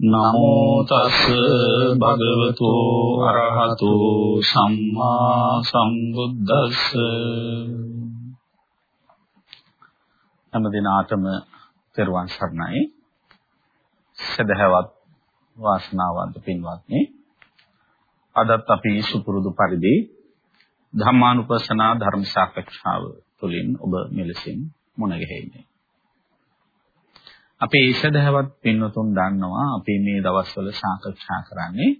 නමෝ තස් භගවතු අරහතු සම්මා සම්බුද්දස්ස හැම දිනාටම පෙරවන් සරණයි. සදහවත් වාසනාවන්ත පින්වත්නි අදත් අපි සුපුරුදු පරිදි ධම්මානුපස්සනා ධර්ම සාකච්ඡාව තුළින් ඔබ මෙලෙසින් මුණ ගැහෙන්නේ. අපේ ඊශදහවත් පින්වතුන් දන්නවා අපි මේ දවස්වල සාකච්ඡා කරන්නේ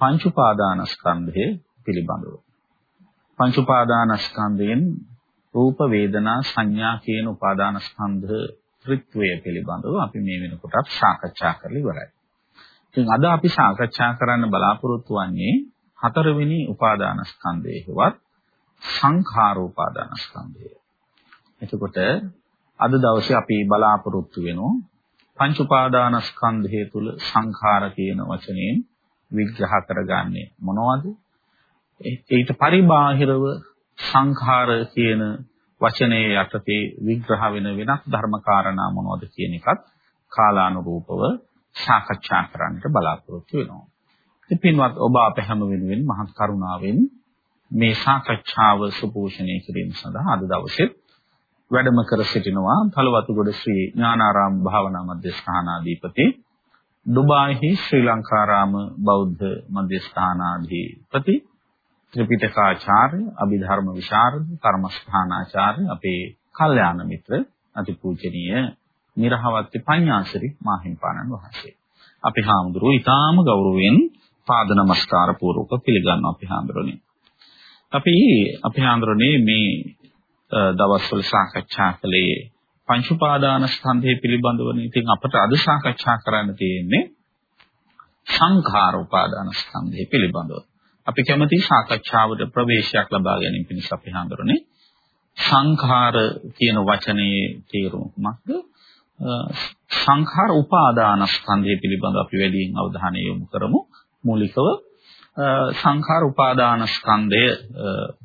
පංච උපාදානස්කන්ධය පිළිබඳව. පංච උපාදානස්කන්ධයෙන් රූප වේදනා සංඥා කියන උපාදානස්කන්ධ ත්‍රිත්වය පිළිබඳව අපි මේ වෙනකොටත් සාකච්ඡා කරලා ඉවරයි. ඉතින් අද අපි සාකච්ඡා කරන්න බලාපොරොත්තු වෙන්නේ හතරවෙනි උපාදානස්කන්ධයේවත් සංඛාර උපාදානස්කන්ධය. එතකොට අද දවසේ අපි බලාපොරොත්තු වෙනවා පංච උපාදානස්කන්ධය තුල සංඛාර කියන වචනයෙන් විග්‍රහ කරගන්නේ මොනවද? ඊට පරිබාහිරව සංඛාර කියන වචනයේ යටතේ විග්‍රහ වෙන වෙනත් ධර්මකාරණා මොනවද කියන එකත් කාලානුරූපව සාකච්ඡා කරන්නට බලාපොරොත්තු වෙනවා. ඉතින් පින්වත් ඔබ අප හැම වෙනුවෙන් මහත් කරුණාවෙන් මේ සාකච්ඡාව සුපෝෂණය කිරීම සඳහා අද දවසේ වැඩම කර සිටිනවා තලවතුගොඩ ශ්‍රී ඥානාරාම භාවනා මධ්‍යස්ථානාධිපති ඩුබායිහි ශ්‍රී ලංකාරාම බෞද්ධ මධ්‍යස්ථානාධිපති ත්‍රිපිටකාචාර්ය අභිධර්ම විශාරද කර්මස්ථානාචාර්ය අපේ කල්යාණ මිත්‍ර අතිපූජනීය නිරහවත්ති පඤ්ඤාසරි මාහිම්පාණන් වහන්සේ. අපි හාමුදුරුවෝ ඊටාම ගෞරවයෙන් පාද නමස්කාර පූර්වක පිළිගන්නවා අපි හාමුදුරනේ. අපි අපි හාමුදුරනේ මේ දවස්වල සාකච්ඡා කළේ පංච උපාදානස්කන්ධය පිළිබඳවනේ. ඉතින් අපට අද සාකච්ඡා කරන්න තියෙන්නේ සංඛාර උපාදානස්කන්ධය පිළිබඳව. අපි කැමති සාකච්ඡාවට ප්‍රවේශයක් ලබා ගැනීම පිණිස අපි හඳුරන්නේ සංඛාර කියන වචනේ තේරුම කුමක්ද? සංඛාර උපාදානස්කන්ධය පිළිබඳව අපි වැඩියෙන් අවධානය යොමු කරමු. මූලිකව සංඛාර උපාදානස්කන්ධය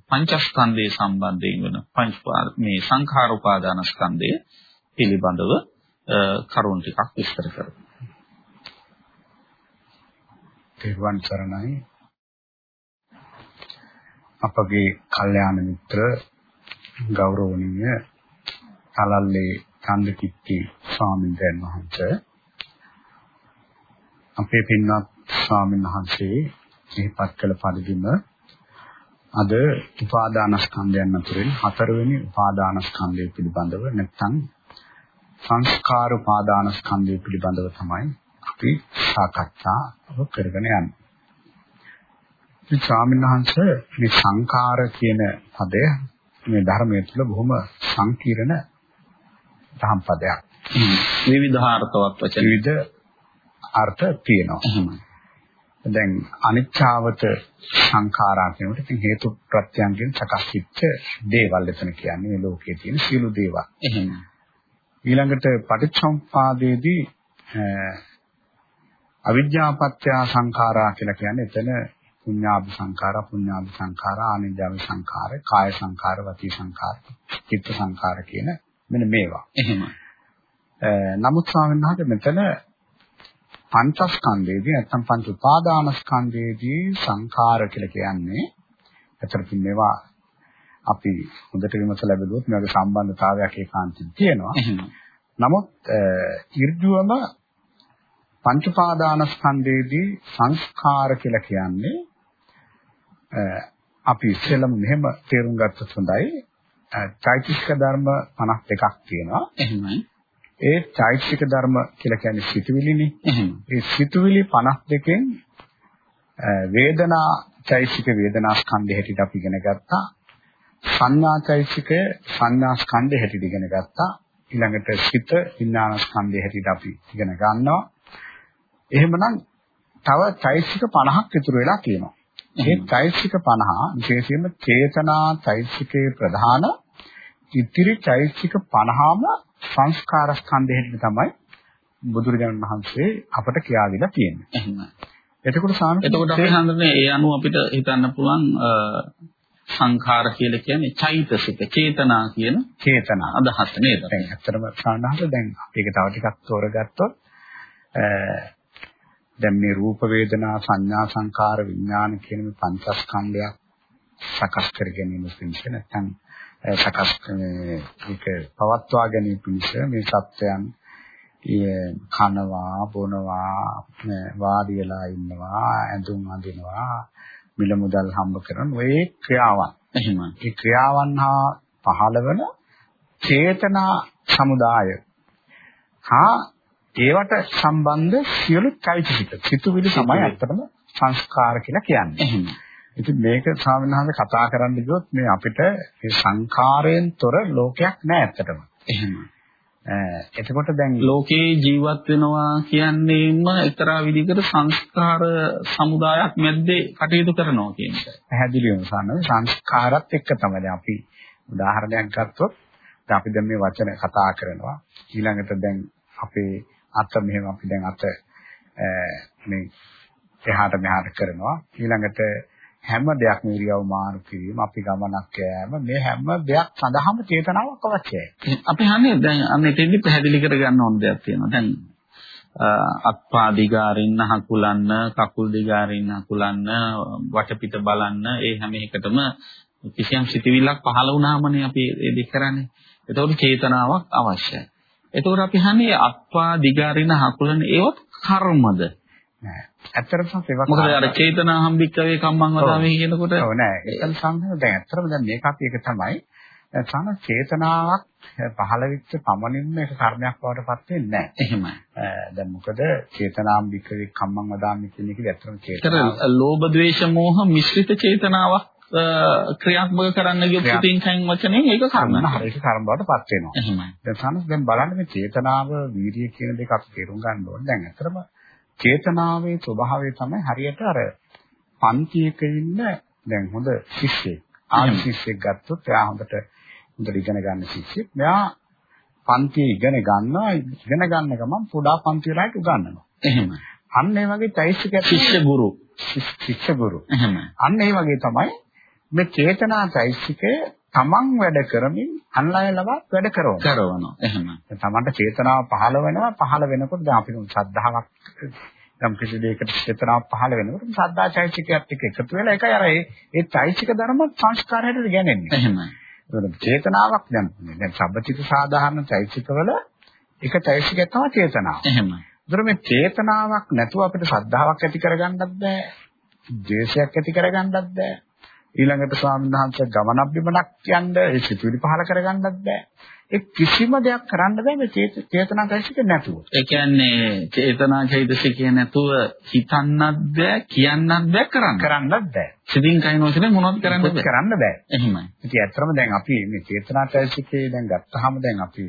පංචස්කන්ධය සම්බන්ධයෙන් වෙන පංච මේ සංඛාර උපාදානස්කන්ධය පිළිබඳව කරුණු ටිකක් විස්තර කරමු. තෙරුවන් සරණයි අපගේ කල්යාණ මිත්‍ර ගෞරවනීය තලල්ලේ චන්දකිත්ති ස්වාමීන් වහන්සේ අපේ පින්වත් ස්වාමීන් වහන්සේ සිහිපත් කළ පරිදිම අද උපාදානස්කන්ධයන් අතරින් හතරවෙනි උපාදානස්කන්ධය පිළිබඳව නැත්නම් සංස්කාර උපාදානස්කන්ධය පිළිබඳව තමයි අපි සාකච්ඡා කරගෙන යන්නේ. මේ ස්වාමීන් මේ සංඛාර කියන පදය මේ ධර්මයේ තුල බොහොම සංකීර්ණ දහම් පදයක්. විවිධාර්ථවත් වචන විවිධ අර්ථ තියෙනවා. දැන් අනිච්චාවත සංඛාරා කියනකොට ඉතින් හේතු ප්‍රත්‍යයන්ගෙන් සකස් වෙච්ච දේවල් එතන කියන්නේ මේ ලෝකයේ තියෙන සියලු දේවල්. එහෙම. ඊළඟට පටිච්චසමුපාදයේදී අවිද්‍යාපත්‍ය සංඛාරා කියලා කියන්නේ එතන පුඤ්ඤාභි සංඛාරා පුඤ්ඤාභි සංඛාරා ආනිජාභි සංඛාර කාය සංඛාර වචී සංඛාර චිත්ත සංඛාර කියන මෙන්න මේවා. එහෙම. නමුත් ස්වාමීන් වහන්සේ මෙතන පංචස්කන්ධයේදී නැත්නම් පංච උපාදානස්කන්ධයේදී සංඛාර කියලා කියන්නේ එතන මේවා අපි හොඳට විමසලා බැලුවොත් මේවාගේ සම්බන්ධතාවයක් ඒකාන්තයෙන් තියෙනවා. නමුත් ඍජුවම පංච උපාදානස්කන්ධයේදී සංස්කාර කියලා කියන්නේ අපි ඉස්සෙල්ලම මෙහෙම තේරුම් ගත්තොත් හොඳයි. චෛතසික ධර්ම 52ක් තියෙනවා. එහෙමයි. ඒ චෛතසික ධර්ම කියලා කියන්නේ සිතුවිලිනේ. ඒ සිතුවිලි 52කින් වේදනා චෛතසික වේදනා ස්කන්ධය හැටියට අපි ඉගෙන ගත්තා. සංඥා චෛතසිකය සංඥා ස්කන්ධය හැටියට ඉගෙන ගත්තා. ඊළඟට සිත විඥාන ස්කන්ධය හැටියට අපි ඉගෙන ගන්නවා. එහෙමනම් තව චෛතසික 50ක් ඉතුරු වෙලා තියෙනවා. මේ චෛතසික 50 විශේෂයෙන්ම චේතනා චෛතසිකේ ප්‍රධාන ඉතිරි චෛතසික 50ම සංස්කාර ස්කන්ධයෙන් තමයි බුදුරජාණන් වහන්සේ අපට කියා දීලා තියෙන්නේ. එහෙමයි. එතකොට සාමික එතකොට අපි හඳුනන්නේ ඒ අනුව අපිට හිතන්න පුළුවන් සංඛාර කියලා කියන්නේ චෛතසික චේතනා කියන චේතනා අදහස නේද? දැන් ඇත්තටම සාහනහස දැන් මේක තව ටිකක් තෝරගත්තොත් දැන් මේ රූප වේදනා සංඥා සංකාර විඥාන කියන මේ පංචස්කන්ධයක් සකස් කර ගැනීම පිණිස නැත්නම් සකස් මේක පවත්වා ගැනීම පිණිස මේ සත්‍යයන් කනවා බොනවා වාඩි වෙලා ඉන්නවා ඇඳුම් අඳිනවා මිල මුදල් හම්බ කරන ඔය ක්‍රියාවන් එහෙම ඒ ක්‍රියාවන් හා පහළවන චේතනා සමුදාය හා ඒවට සම්බන්ධ සියලු চৈতසික සිතුවිලි තමයි අත්‍තරම සංස්කාර කියලා කියන්නේ. එහෙම. ඉතින් මේක ස්වාමීන් කතා කරන්න ගියොත් මේ අපිට මේ සංඛාරයෙන් තොර ලෝකයක් නෑ ඇත්තටම. එහෙම. එතකොට දැන් ලෝකේ ජීවත් වෙනවා කියන්නේම එක්තරා විදිහකට සංස්කාර සමුදායක් මැද්දේ කටයුතු කරනවා කියන එක. පැහැදිලිවම සානව සංස්කාරات එක්ක තමයි අපි උදාහරණයක් ගත්තොත් දැන් අපි දැන් මේ වචන කතා කරනවා ඊළඟට දැන් අපේ අත මෙහෙම අපි දැන් අත මේ එහාට මෙහාට කරනවා ඊළඟට හැම දෙයක්ම ඉරියව් මාරු කිරීම අපි ගමනක් යෑම මේ හැම දෙයක් සඳහාම චේතනාවක් අවශ්‍යයි. අපි හන්නේ දැන් අන්න එතෙන්දි පැහැදිලි කරගන්න ඕන දෙයක් තියෙනවා. දැන් අත්පා දිගාරින්න හකුලන්න කකුල් දිගාරින්න හකුලන්න වටපිට බලන්න ඒ හැම එකටම කිසියම් සිතිවිල්ලක් පහළ වුණාමනේ අපි ඒ දෙක කරන්නේ. ඒතකොට චේතනාවක් අවශ්‍යයි. එතකොට අපි හන්නේ අත්පා දිගාරින හකුලන ඒවත් කර්මද? නෑ. ඇත්තටම ඒවා මොකද අර චේතනාහම් වික්කවේ කම්මං වදාමේ කියනකොට ඔව් නෑ. ඒකන් සංහව දැන් ඇත්තටම දැන් මේක අපි එක තමයි සම චේතනාවක් පහළ වෙච්ච පමණින්ම ඒක කර්මයක් බවට පත් වෙන්නේ නැහැ. එහෙමයි. දැන් මොකද චේතනාම් වික්‍රේ කම්මං වදාමි කියන එක ඇත්තටම චේතනාව. ලෝභ ද්වේෂ මෝහ මිශ්‍රිත චේතනාවක් ක්‍රියාත්මක කරන්න ගියොත් පිටින් කයින් වචනෙන් ඒක කර්ම. හරියට කර්ම බවට පත් වෙනවා. එහෙමයි. දැන් සමස් දැන් බලන්න මේ චේතනාව වීර්ය කියන දෙක අපි තේරුම් ගන්න ඕනේ. දැන් ඇත්තටම චේතනාවේ ස්වභාවය තමයි හරියට අර පන්තියක ඉන්න දැන් හොඳ ශිෂ්‍යෙක්. ආදි ශිෂ්‍යෙක් ගත්තොත් එයා හොඳට හොඳට ඉගෙන ගන්න ශිෂ්‍යෙක්. මෙයා පන්තිය ඉගෙන ගන්නවා ඉගෙන ගන්න ගමන් පොඩා පන්ති වලට උගන්වනවා. එහෙම අන්න ඒ වගේ චෛත්‍යක ශිෂ්‍ය ගුරු. ශිෂ්‍ය ගුරු. එහෙම අන්න ඒ වගේ තමයි මේ චේතනා චෛත්‍යකයේ තමන් වැඩ කරමින් අන් අය ලවා වැඩ කරනවා. කරනවා. එහෙම. තමන්ට චේතනාව පහළ වෙනවා. පහළ වෙනකොට දැන් අපි ශ්‍රද්ධාවක් යම් කිසි දෙයකට චේතනාව පහළ වෙනකොට ශ්‍රද්ධා චෛතසිකයත් එක්ක එකතු වෙලා ඒකයි අර ඒ චෛතසික ධර්ම සංස්කාර හැටියට ගන්නේ. එහෙමයි. චේතනාවක් දැන් දැන් සබ්බචිත සාධාරණ චෛතසිකවල එක චෛතසිකයක් තමයි චේතනාව. එහෙමයි. ඒතර මේ චේතනාවක් නැතුව අපිට ශ්‍රද්ධාවක් ඇති කරගන්නත් බෑ. ද්වේෂයක් ඇති කරගන්නත් බෑ. ඊළඟට ස්වාමීන් වහන්සේ ගමනක් බිමනක් යන්න ඒ සිතුවිලි පහල කරගන්නත් බෑ. ඒ කිසිම දෙයක් කරන්න බෑ මේ චේතනා චෛතසික නැතුව. ඒ කියන්නේ චේතනා චෛතසිකය නැතුව හිතන්නත් බෑ, කියන්නත් බෑ, කරන්න. කරන්නත් බෑ. සිතින් කයින් වශයෙන් මොනවද කරන්න බෑ. කරන්න බෑ. එහෙමයි. ඉතින් ඇත්තටම දැන් අපි මේ චේතනා චෛතසිකේ දැන් ගත්තාම දැන් අපි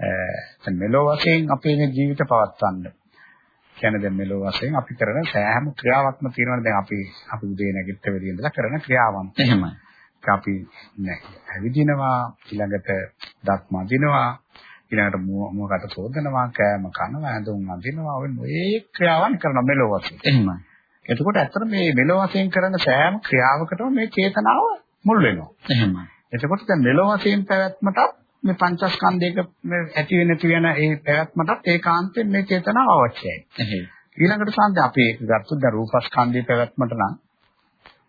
දැන් මෙලෝ වශයෙන් අපේ ජීවිත පවත්වන්න කියන්නේ දැන් මෙලෝ වශයෙන් අපි කරන සෑම ක්‍රියාවක්ම තියෙනවනේ දැන් අපි අපි උදේ නැගිට වෙදී ඉඳලා කරන ක්‍රියාවන්. එහෙමයි. අපි ඇවිදිනවා ඊළඟට දත් මදිනවා ඊළඟට මොකට සෝදනවා කෑම කනවා ඇඳුම් අඳිනවා ඔය මේ ක්‍රියාවන් කරන මෙලෝ වශයෙන්. එහෙමයි. එතකොට ඇත්තට මේ මෙලෝ වශයෙන් කරන සෑම ක්‍රියාවකටම මේ චේතනාව මුල් වෙනවා. එහෙමයි. එතකොට දැන් මෙලෝ වශයෙන් පැවැත්මටත් මේ පංචස්කන්ධයක ඇති වෙන නැති වෙන ඒ පැවැත්මටත් ඒකාන්තයෙන් මේ චේතනාව අවශ්‍යයි. ඊළඟට සාන්ත අපි ගත්තොත් දැන් රූපස්කන්ධයේ පැවැත්මට නම්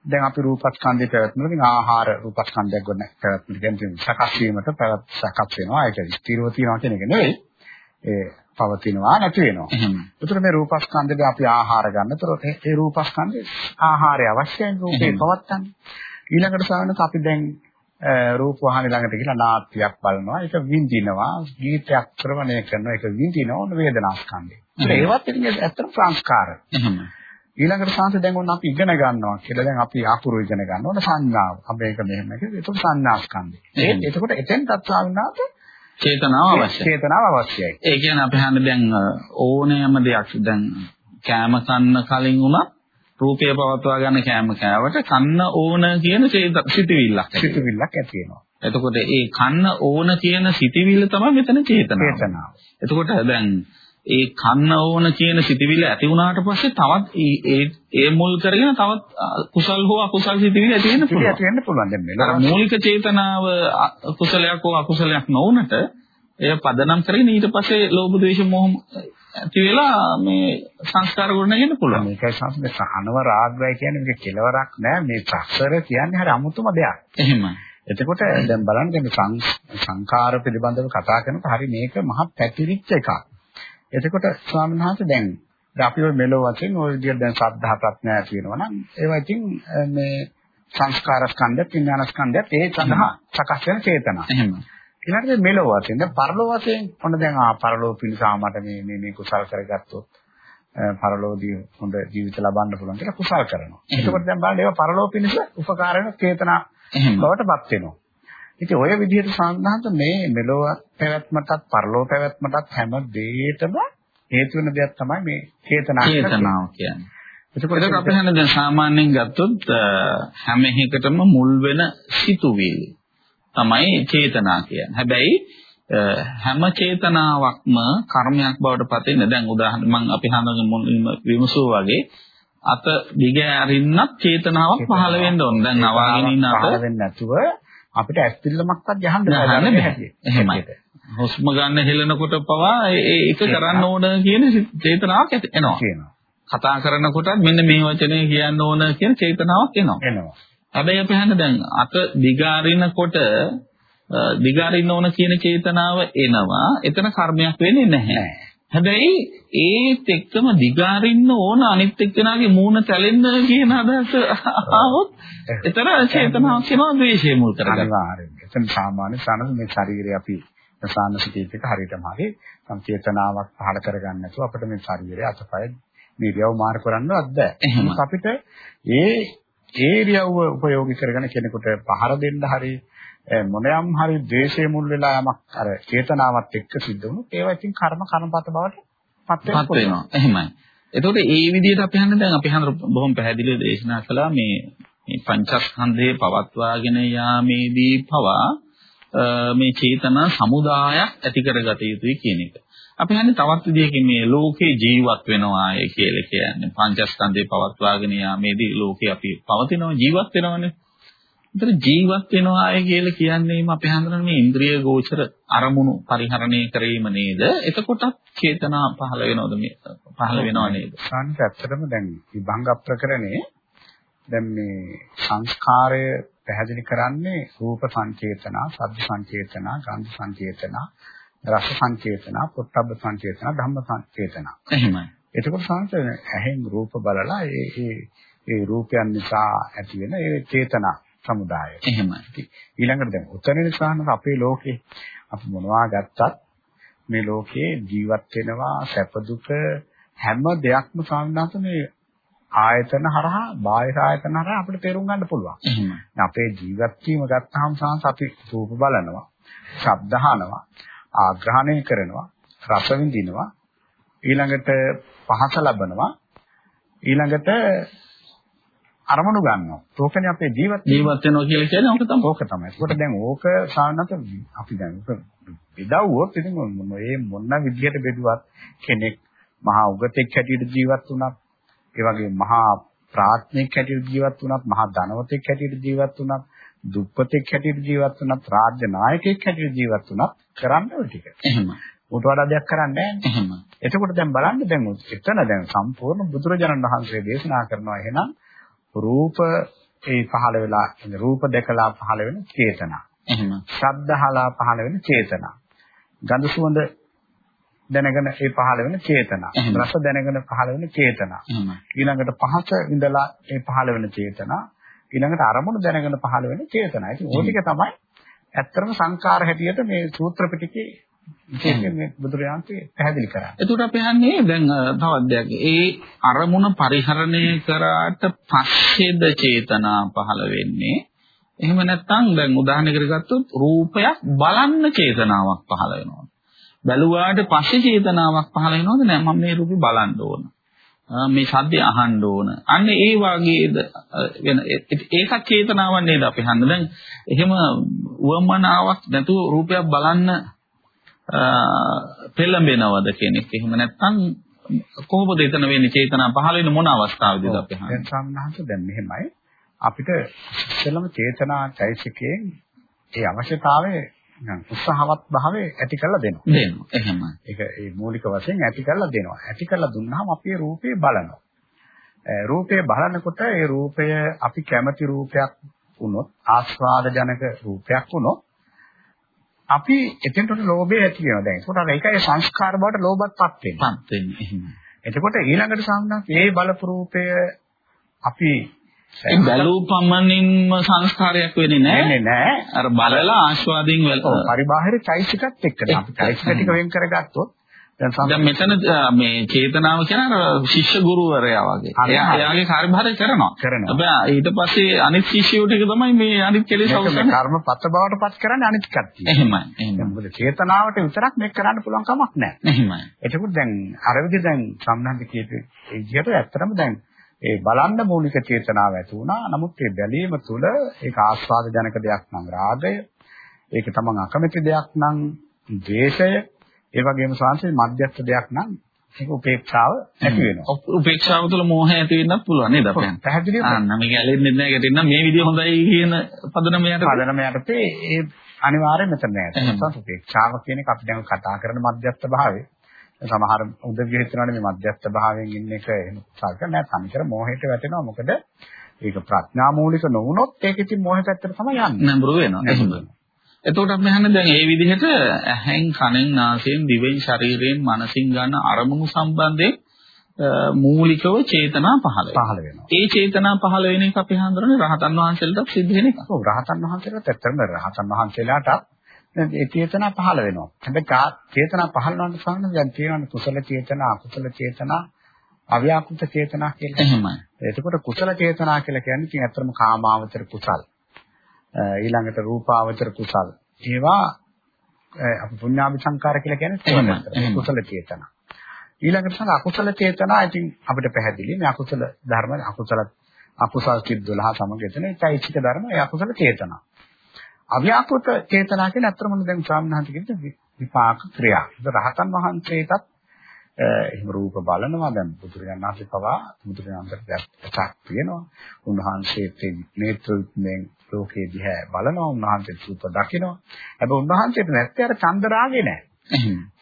දැන් අපි රූපස්කන්ධයේ පැවැත්මට ආහාර රූපස්කන්ධයක් ගොඩ පැවැත්මට කියන්නේ සකස් වීමට පැවැත් සකස් වෙනවා ඒක ස්ථිරව තියෙනවා කියන එක නෙවෙයි. ඒ පවතිනවා නැති වෙනවා. ඒතර මේ රූපස්කන්ධේ අපි ආහාර ගන්න. ඒතර ඒ රූපස්කන්ධේ ආහාරය අවශ්‍යයි රූපේ පවත්තන්න. ඊළඟට සානක අපි දැන් රූප වාහනේ ළඟට ගිහලා නාට්‍යයක් බලනවා ඒක විඳිනවා ගීතයක් ශ්‍රවණය කරනවා ඒක විඳිනවා වේදනාස්කන්ධය. ඒවත් ඉතින් ඇත්තට සංස්කාර. ඊළඟට සංස දැන් ඔන්න අපි ඉගෙන ගන්නවා කියලා දැන් අපි අකුරු ඉගෙන ගන්න ඕන සංඥාව. අපි ඒක මෙහෙම කියලා ඒක සංඥාස්කන්ධය. ඒ එතකොට එතෙන් තත්සාවිනාත චේතනාව අවශ්‍යයි. චේතනාව අවශ්‍යයි. ඒ කියන්නේ අපි හන්නේ දැන් ඕනෑම දෙයක් දැන් කෑම කන්න කලින් උනත් රූපය පවත්වා ගන්න කෑම කෑවට කන්න ඕන කියන සිතවිල්ලක් සිතවිල්ලක් ඇති වෙනවා. එතකොට ඒ කන්න ඕන කියන සිතවිල්ල තමයි මෙතන චේතනාව. චේතනාව. එතකොට දැන් ඒ කන්න ඕන කියන සිතවිල්ල ඇති වුණාට පස්සේ තවත් ඒ ඒ මුල් කරගෙන තවත් කුසල් හෝ අකුසල් සිතවිලි ඇති වෙන්න පුළුවන්. ඇති වෙන්න පුළුවන් දැන් මෙලොව මූලික චේතනාව කුසලයක් හෝ අකුසලයක් නොවුනට එය පදනම් කරගෙන ඊට පස්සේ ලෝභ ද්වේෂ මොහ ඇති වෙලා මේ සංස්කාර ගොඩනගෙන්න පුළුවන්. මේකයි සංස්කෘත සහනව රාගය කියන්නේ මේක කෙලවරක් නෑ මේ සසර කියන්නේ හරි අමුතුම දෙයක්. එහෙමයි. එතකොට දැන් බලන්න දැන් සංඛාර පිළිබඳව කතා කරනකොට හරි මේක මහා පැතිරිච්ච එකක්. එතකොට ස්වාමීන් වහන්සේ දැන් අපි ඔය මෙලෝ වශයෙන් ඔය විදිහට දැන් සද්ධා ප්‍රඥා වෙනවා නම් ඒවා ඉතින් මේ සංස්කාර ස්කන්ධ විඥාන ස්කන්ධයත් ඒ සඳහා සකස් වෙන චේතනා. එහෙම. ඊළඟට මෙලෝ වශයෙන් දැන් පරලෝ වශයෙන් ඔන්න දැන් ආ පරලෝ පිණිසා මට මේ මේ මේ කුසල් කරගත්තොත් පරලෝදී හොඳ ජීවිත ලබන්න පුළුවන් කියලා කුසල් කරනවා. එතකොට දැන් බලන්න ඒවා පරලෝ පිණිස උපකාර වෙන චේතනා බවටපත් වෙනවා. ඉතින් ඔය විදිහට සාන්දහන්ත මේ මෙලොව පැවැත්මටත් පරලෝ පැවැත්මටත් හැම දෙයකටම හේතු වෙන දෙයක් තමයි මේ චේතනාව චේතනාව කියන්නේ. එතකොට අපි හන්නේ දැන් සාමාන්‍යයෙන් ගත්තොත් හැම එකකටම මුල් වෙන සිතුවිලි තමයි චේතනා කියන්නේ. හැබැයි හැම චේතනාවක්ම කර්මයක් බවට පත් වෙන්නේ. දැන් උදාහරණ මම අපි හඳුන්වන විමසුව වගේ අත දිග ඇරින්නත් චේතනාවක් පහළ වෙන්න ඕන. දැන් නවාගෙන ඉන්න අත පහළ වෙන්නේ නැතුව අපිට ඇස් පිල්ලමක්වත් යහන්න බෑ. එහෙමයි. හුස්ම ගන්න හෙලනකොට පවා ඒක කරන්න ඕන කියන චේතනාවක් එනවා. කතා කරනකොට මෙන්න මේ වචනේ කියන්න ඕන කියන චේතනාවක් එනවා. එනවා. හැබැයි අපි හන්නේ දැන් අත දිගාරිනකොට දිගාරින්න ඕන කියන චේතනාව එනවා. එතන කර්මයක් වෙන්නේ නැහැ. හැබැයි ඒත් එක්කම දිගාරින්න ඕන අනිත් එක්කෙනාගේ මූණ තැලෙන්න කියන අදහස ආවොත් එතන චේතනාවක් වෙනවා ද්වේෂය මුල් කරගන්න. අනිවාර්යෙන්ම. එතන සාමාන්‍ය සානස මේ ශරීරය අපි සානසිකීක හරියටම හරි සංචේතනාවක් පහළ කරගන්න නැතුව අපිට මේ ශරීරය අතපය නිරියව මාර කරන්නවත් බෑ. එහෙනම් අපිට ඒ ඒ ඉරියව්ව උපයෝගී කරගෙන කෙනෙකුට පහර දෙන්න හරි මොනියම් හරි ද්වේෂයේ මුල් වෙලා යමක් අර චේතනාවත් එක්ක සිද්ධ වුණොත් ඒවා ඉතින් කර්ම කර්මපත බවට පත් වෙනවා. එහෙමයි. එතකොට ඒ විදිහට අපි හන්නේ දැන් අපි හන බොහොම පැහැදිලිව දේශනා කළා මේ මේ පංචස්කන්ධයේ පවත්වාගෙන යාමේදී පවා මේ චේතනා සමුදායක් ඇති කරගත යුතුයි කියන එක. අපි හන්නේ තවත් විදිහකින් මේ ලෝකේ ජීවත් වෙනවා කියලා කියන්නේ පංචස්කන්ධේ පවත්වාගෙන යාමේදී ලෝකේ අපි පවතිනවා ජීවත් වෙනවනේ. ඒතර ජීවත් වෙනවා අය කියලා කියන්නේම අපි හඳුනන මේ ඉන්ද්‍රිය ගෝචර අරමුණු පරිහරණය කිරීම නේද? එතකොටත් චේතනා පහළ වෙනවද මේ පහළ වෙනව නේද? සංස ඇත්තටම දැන් විභංග ප්‍රකරණේ දැන් මේ සංස්කාරය පැහැදිලි කරන්නේ රූප සංචේතනා, ශබ්ද සංචේතනා, ගන්ධ සංචේතනා, රස සංචේතනා, පොට්ටබ්බ සංචේතනා, ධම්ම සංචේතනා. එහෙමයි. එතකොට සංස ඇහෙන් රූප බලලා ඒ ඒ ඒ රූපයන් නිසා ඇති වෙන ඒ චේතනා සමුදාය. එහෙමයි. ඊළඟට දැන් උත්තරේ සාහනක අපේ ලෝකේ අපි මොනවා ගත්තත් මේ ලෝකේ ජීවත් වෙනවා සැප දුක හැම දෙයක්ම සාමාන්‍යත මේ ආයතන හරහා බාහිර ආයතන හරහා අපිට තේරුම් ගන්න පුළුවන්. එහෙමයි. අපේ ජීවත් වීම ගත්තාම සාහස අපි රූප බලනවා, ශබ්ද අහනවා, ආග්‍රහණය කරනවා, රස විඳිනවා, ඊළඟට පහස ලබනවා, ඊළඟට අරමුණු ගන්නවා. ඕකනේ අපේ ජීවත් ජීවත් වෙනවා කියලා කියන්නේ ඕක තමයි. ඕක තමයි. ඒකට දැන් ඕක සානත අපි දැන් බෙදවුවොත් ඉතින් මේ මොන විදියට බෙදුවත් කෙනෙක් මහා උගතෙක් හැටියට ජීවත් වුණත් ඒ වගේ මහා ප්‍රාඥෙක් හැටියට ජීවත් වුණත් මහා ධනවතෙක් හැටියට ජීවත් වුණත් දුප්පතෙක් හැටියට ජීවත් වුණත් රාජ්‍ය නායකයෙක් හැටියට ජීවත් වුණත් කරන්න ඕන ටික. එහෙම. උට වඩා දෙයක් කරන්නේ නැහැ. එතකොට දැන් බලන්න දැන් එතන දැන් සම්පූර්ණ බුදුරජාණන් වහන්සේ දේශනා කරනවා එහෙනම් රූප ඒ පහළ වෙලා රූප දැකලා පහළ වෙන චේතනා. එහෙම. ශබ්දහලා පහළ වෙන චේතනා. ගඳ සුවඳ දැනගෙන ඒ පහළ වෙන චේතනා. රස දැනගෙන පහළ වෙන චේතනා. ඊළඟට පහස ඉඳලා ඒ පහළ වෙන චේතනා. ඊළඟට අරමුණු දැනගෙන පහළ වෙන චේතනා. ඉතින් ඕක ටික තමයි ඇත්තටම සංකාර හැටියට මේ සූත්‍ර පිටකේ විශේෂයෙන් මේ බුදුරජාණන්සේ පැහැදිලි කරා. එතකොට අපි අහන්නේ දැන් තවත් දෙයක්. ඒ අරමුණ පරිහරණය කරාට පස්සේද චේතනා පහළ වෙන්නේ. එහෙම නැත්නම් දැන් උදාහරණයකට ගත්තොත් රූපයක් බලන්න චේතනාවක් පහළ වෙනවා. බැලුවාට පස්සේ චේතනාවක් පහළ වෙනවද නෑ මම මේ රූපේ බලන්න ඕන. මේ සද්දය අහන්න ඕන. අන්න ඒ වගේද වෙන ඒකත් චේතනාවක් නේද අපි හන්න. දැන් එහෙම උවමනාවක් නැතුව රූපයක් බලන්න පෙළඹෙනවද කෙනෙක්. එහෙම නැත්නම් කොහොමද එතන වෙන්නේ චේතනා පහළ වෙන මොන අවස්ථාවේදීද අපි හන්නේ? දැන් සම්හාස දැන් මෙහෙමයි. අපිට ඉස්සෙල්ලම චේතනා චෛසිකයෙන් ඒ අවශ්‍යතාවය උත්සාහවත් භාවය ඇති කරලා දෙනවා. දෙනවා. එහෙමයි. ඒක ඒ මූලික වශයෙන් ඇති කරලා දෙනවා. ඇති කරලා දුන්නාම අපි රූපේ බලනවා. රූපය බලනකොට ඒ රූපය අපි කැමති රූපයක් වුණොත් ආස්වාද ජනක රූපයක් වුණොත් අපි එතෙන්ට ලෝභය ඇති වෙනවා දැන්. ඒකට අර ඒකයි සංස්කාර බවට ලෝභත්පත් වෙන්නේ. පත් වෙන්නේ. එතකොට ඊළඟට සාමනා මේ බලපු රූපය අපි ඒ බැලූ පමණින්ම සංස්කාරයක් වෙන්නේ නැහැ. වෙන්නේ නැහැ. අර බලලා ආස්වාදයෙන් වල. පරිබාහිර චෛසිකත් එක්ක. අපි චෛසික ටික වෙන් කරගත්තොත් දැන් මෙතන මේ චේතනාව කියන අර ශිෂ්‍ය ගුරුවරයා වගේ. එයා එයාගේ කාර්යභාරය කරනවා. කරනවා. හැබැයි ඊට පස්සේ අනිත් ශිෂ්‍යයෝ ටික තමයි මේ අනිත් කෙලෙස් අවසන් කර්මපත බවට පත් කරන්නේ අනිත් කට්ටිය. එහෙමයි. එහෙමයි. මොකද චේතනාවට විතරක් මේක කරන්න පුළුවන් කමක් නැහැ. එහෙමයි. එතකොට දැන් අර විදිහ දැන් සම්බන්ධ කීපේ විදිහට ඇත්තටම දැන් ඒ බලන්න මූලික චේතනාව ඇති වුණා. නමුත් ඒ බැලීම තුළ ඒක ආස්වාද ජනක දෙයක් නම් රාගය, ඒක තමන් අකමැති දෙයක් නම් ද්වේෂය, ඒ වගේම සංසේ මධ්‍යස්ථ දෙයක් නම් ඒක උපේක්ෂාව ඇති වෙනවා. උපේක්ෂාව තුළ මෝහය ඇති වෙන්නත් පුළුවන් නේද අපෙන්? පැහැදිලිව. ආ නම් මේක ඇලෙන්නේ නැහැ ගැටෙන්න මේ විදිය හොඳයි කියන පදනම යට පදනම යටතේ ඒ අනිවාර්යයෙන් මෙතන නෑ. උපේක්ෂාව කියන එක අපි දැන් කතා කරන මධ්‍යස්ථ භාවය. සමහර උදවිය හිතනවානේ මේ මධ්‍යස්ථ භාවයෙන් ඉන්න එක එහෙම සාකර නෑ. සම්චර මෝහයට වැටෙනවා. මොකද ඒක ප්‍රඥා මූලික නොවුනොත් ඒක ඉතින් මෝහ පැත්තට තමයි යන්නේ. නඹුරු වෙනවා. එතකොට අපි අහන්නේ දැන් ඒ විදිහට ඇහෙන් කනෙන් නාසයෙන් දිවෙන් ශරීරයෙන් මනසින් ගන්න අරමුණු සම්බන්ධයෙන් මූලිකව චේතනා පහළ පහළ වෙනවා. ඒ චේතනා පහළ වෙන එක අපි හඳුනන්නේ රහතන් වහන්සේලටත් සිද්ධ වෙන එක. ඔව් රහතන් වහන්සේලාට ඇත්තටම රහතන් වහන්සේලාට ඒ චේතනා පහළ වෙනවා. හැබැයි චේතනා පහළ වුණාට සමහරවිට දැන් තියෙනවා කුසල චේතනා, අකුසල චේතනා, අව්‍යාකෘත චේතනා කියලා. එහෙමයි. එතකොට කුසල චේතනා කියලා කියන්නේ ඉතින් ඇත්තම කාමාවචර කුසල්. ඊළඟට රූපාවචර කුසල්. ඒවා අපි පුඤ්ඤාභි සංකාර කියලා කියන්නේ කුසල චේතනා. ඊළඟට තමයි අකුසල චේතනා. ඉතින් අපිට පැහැදිලි මේ අකුසල ධර්ම අකුසල අකුසල් කිත් 12 සමග එතන චෛතසික ධර්ම ඒ අකුසල චේතනා. අව්‍යාකෘත චේතනා කියන්නේ අත්‍තරම දැන් ස්වාමීන් වහන්සේ කියන විපාක ක්‍රියා. ඒක රහතන් වහන්සේටත් එහෙම රූප බලනවා දැන් බුදුරජාණන් වහන්සේ පවා බුදුරජාණන් වහන්සේට තියෙනවා. උන්වහන්සේත් නේත්‍රයෙන් ලෝකයේ දිහා බලනවා. උන්වහන්සේ රූප දකිනවා. හැබැයි උන්වහන්සේට නැත්තේ අර චන්දරාගේ නැහැ.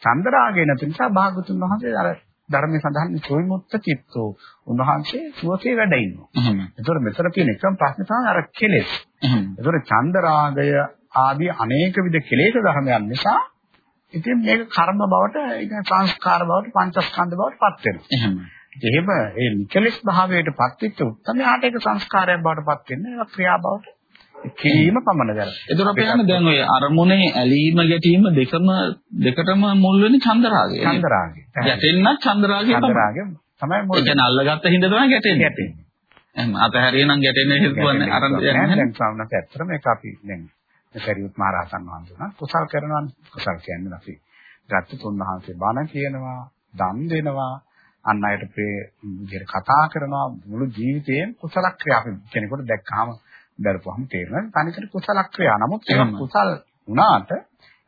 චන්දරාගේ නැති නිසා භාගතුන් වහන්සේ අර ධර්මයේ සඳහන් සෝයිමුත්ත චිත්තෝ උන්වහන්සේ සුවසේ වැඩ ඉන්නවා. ඒතකොට මෙතන තියෙන එකම ප්‍රශ්නේ තමයි අර කෙලෙස්. ඒතකොට චන්ද රාගය ආදී අනේක විද කෙලෙස් ධර්මයන් නිසා ඉතින් මේක කර්ම බවට ඒක සංස්කාර බවට පංචස්කන්ධ බවට පත් වෙනවා. එහෙම ඒ නිකලස් භාවයට පත් වෙච්ච උත්තරමයාට ඒක සංස්කාරයක් බවට පත් වෙන්නේ ඒක ක්‍රියා බවට කිරීම පමණ කරා. ඒතර අපි යන්නේ දැන් ඔය අරමුණේ ඇලීම ගැටීම දෙකම දෙකටම මුල් වෙන්නේ චන්දරාගය. චන්දරාගය. ගැටෙන්නත් චන්දරාගය තමයි. චන්දරාගය තමයි මුල්. ඒ කියන්නේ අල්ලගත්ත හිඳ තමයි ගැටෙන්නේ. ගැටෙන්නේ. එහෙනම් අතහැරියනම් ගැටෙන්නේ හේතුවන්නේ අරන් යන්නේ. දැන් සාමනත් ඇත්තටම ඒක අපි දැන් සරියුත් මහ රහතන් වහන්සේ කුසල් කරනවානේ. කුසල් කියන්නේ අපි ගත්ත තුන්වහන්සේ බණ කියනවා, දන් දෙනවා, අන් අයට ප්‍රේ විදිහට කතා කරනවා මුළු ජීවිතේම කුසල ක්‍රියා කෙනෙකුට දැක්කහම දරපුවහම තේරෙනවා තනිකර කුසල ක්‍රියා. නමුත් ඒක කුසල් වුණාට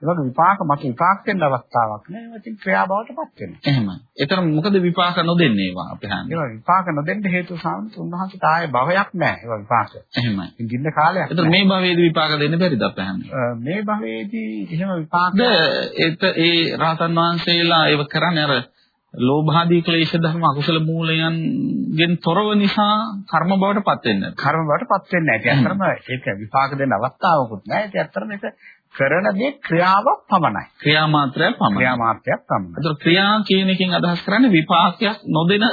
ඒ වගේ විපාක මත විපාක දෙන්න අවස්ථාවක් නෑ. ඒක ඉතින් ක්‍රියා බවටපත් වෙනවා. එහෙමයි. ඒතර මොකද විපාක නොදෙන්නේ ඒවා අපි හන්නේ? ඒවා විපාක නොදෙන්න හේතුව සාමතු උන්වහන්සේට ආයේ භවයක් නෑ. ඒවා විපාක. එහෙමයි. ඉඳින්න කාලයක්. ඒතර මේ භවයේදී විපාක දෙන්න බැරිද අපි හන්නේ? මේ භවයේදී එහෙම විපාක ඒත් ඒ රහතන් වහන්සේලා ඒව කරන්නේ අර ලෝභාදී ක්ලේශ ධර්ම අකුසල මූලයන්ගෙන් තොරව නිසා කර්ම බවට පත් වෙන්නේ. කර්ම බවට පත් වෙන්නේ නැහැ. ඒ ඇත්තටම ඒක විපාක දෙන්න අවස්ථාවකුත් නැහැ. ඒක ඇත්තටම ඒක කරන දේ ක්‍රියාවක් පමණයි. ක්‍රියා මාත්‍රයක් පමණයි. ක්‍රියා මාත්‍රයක් පමණයි. ඒතර ක්‍රියා කියන එකෙන් අදහස් කරන්නේ විපාකයක් නොදෙන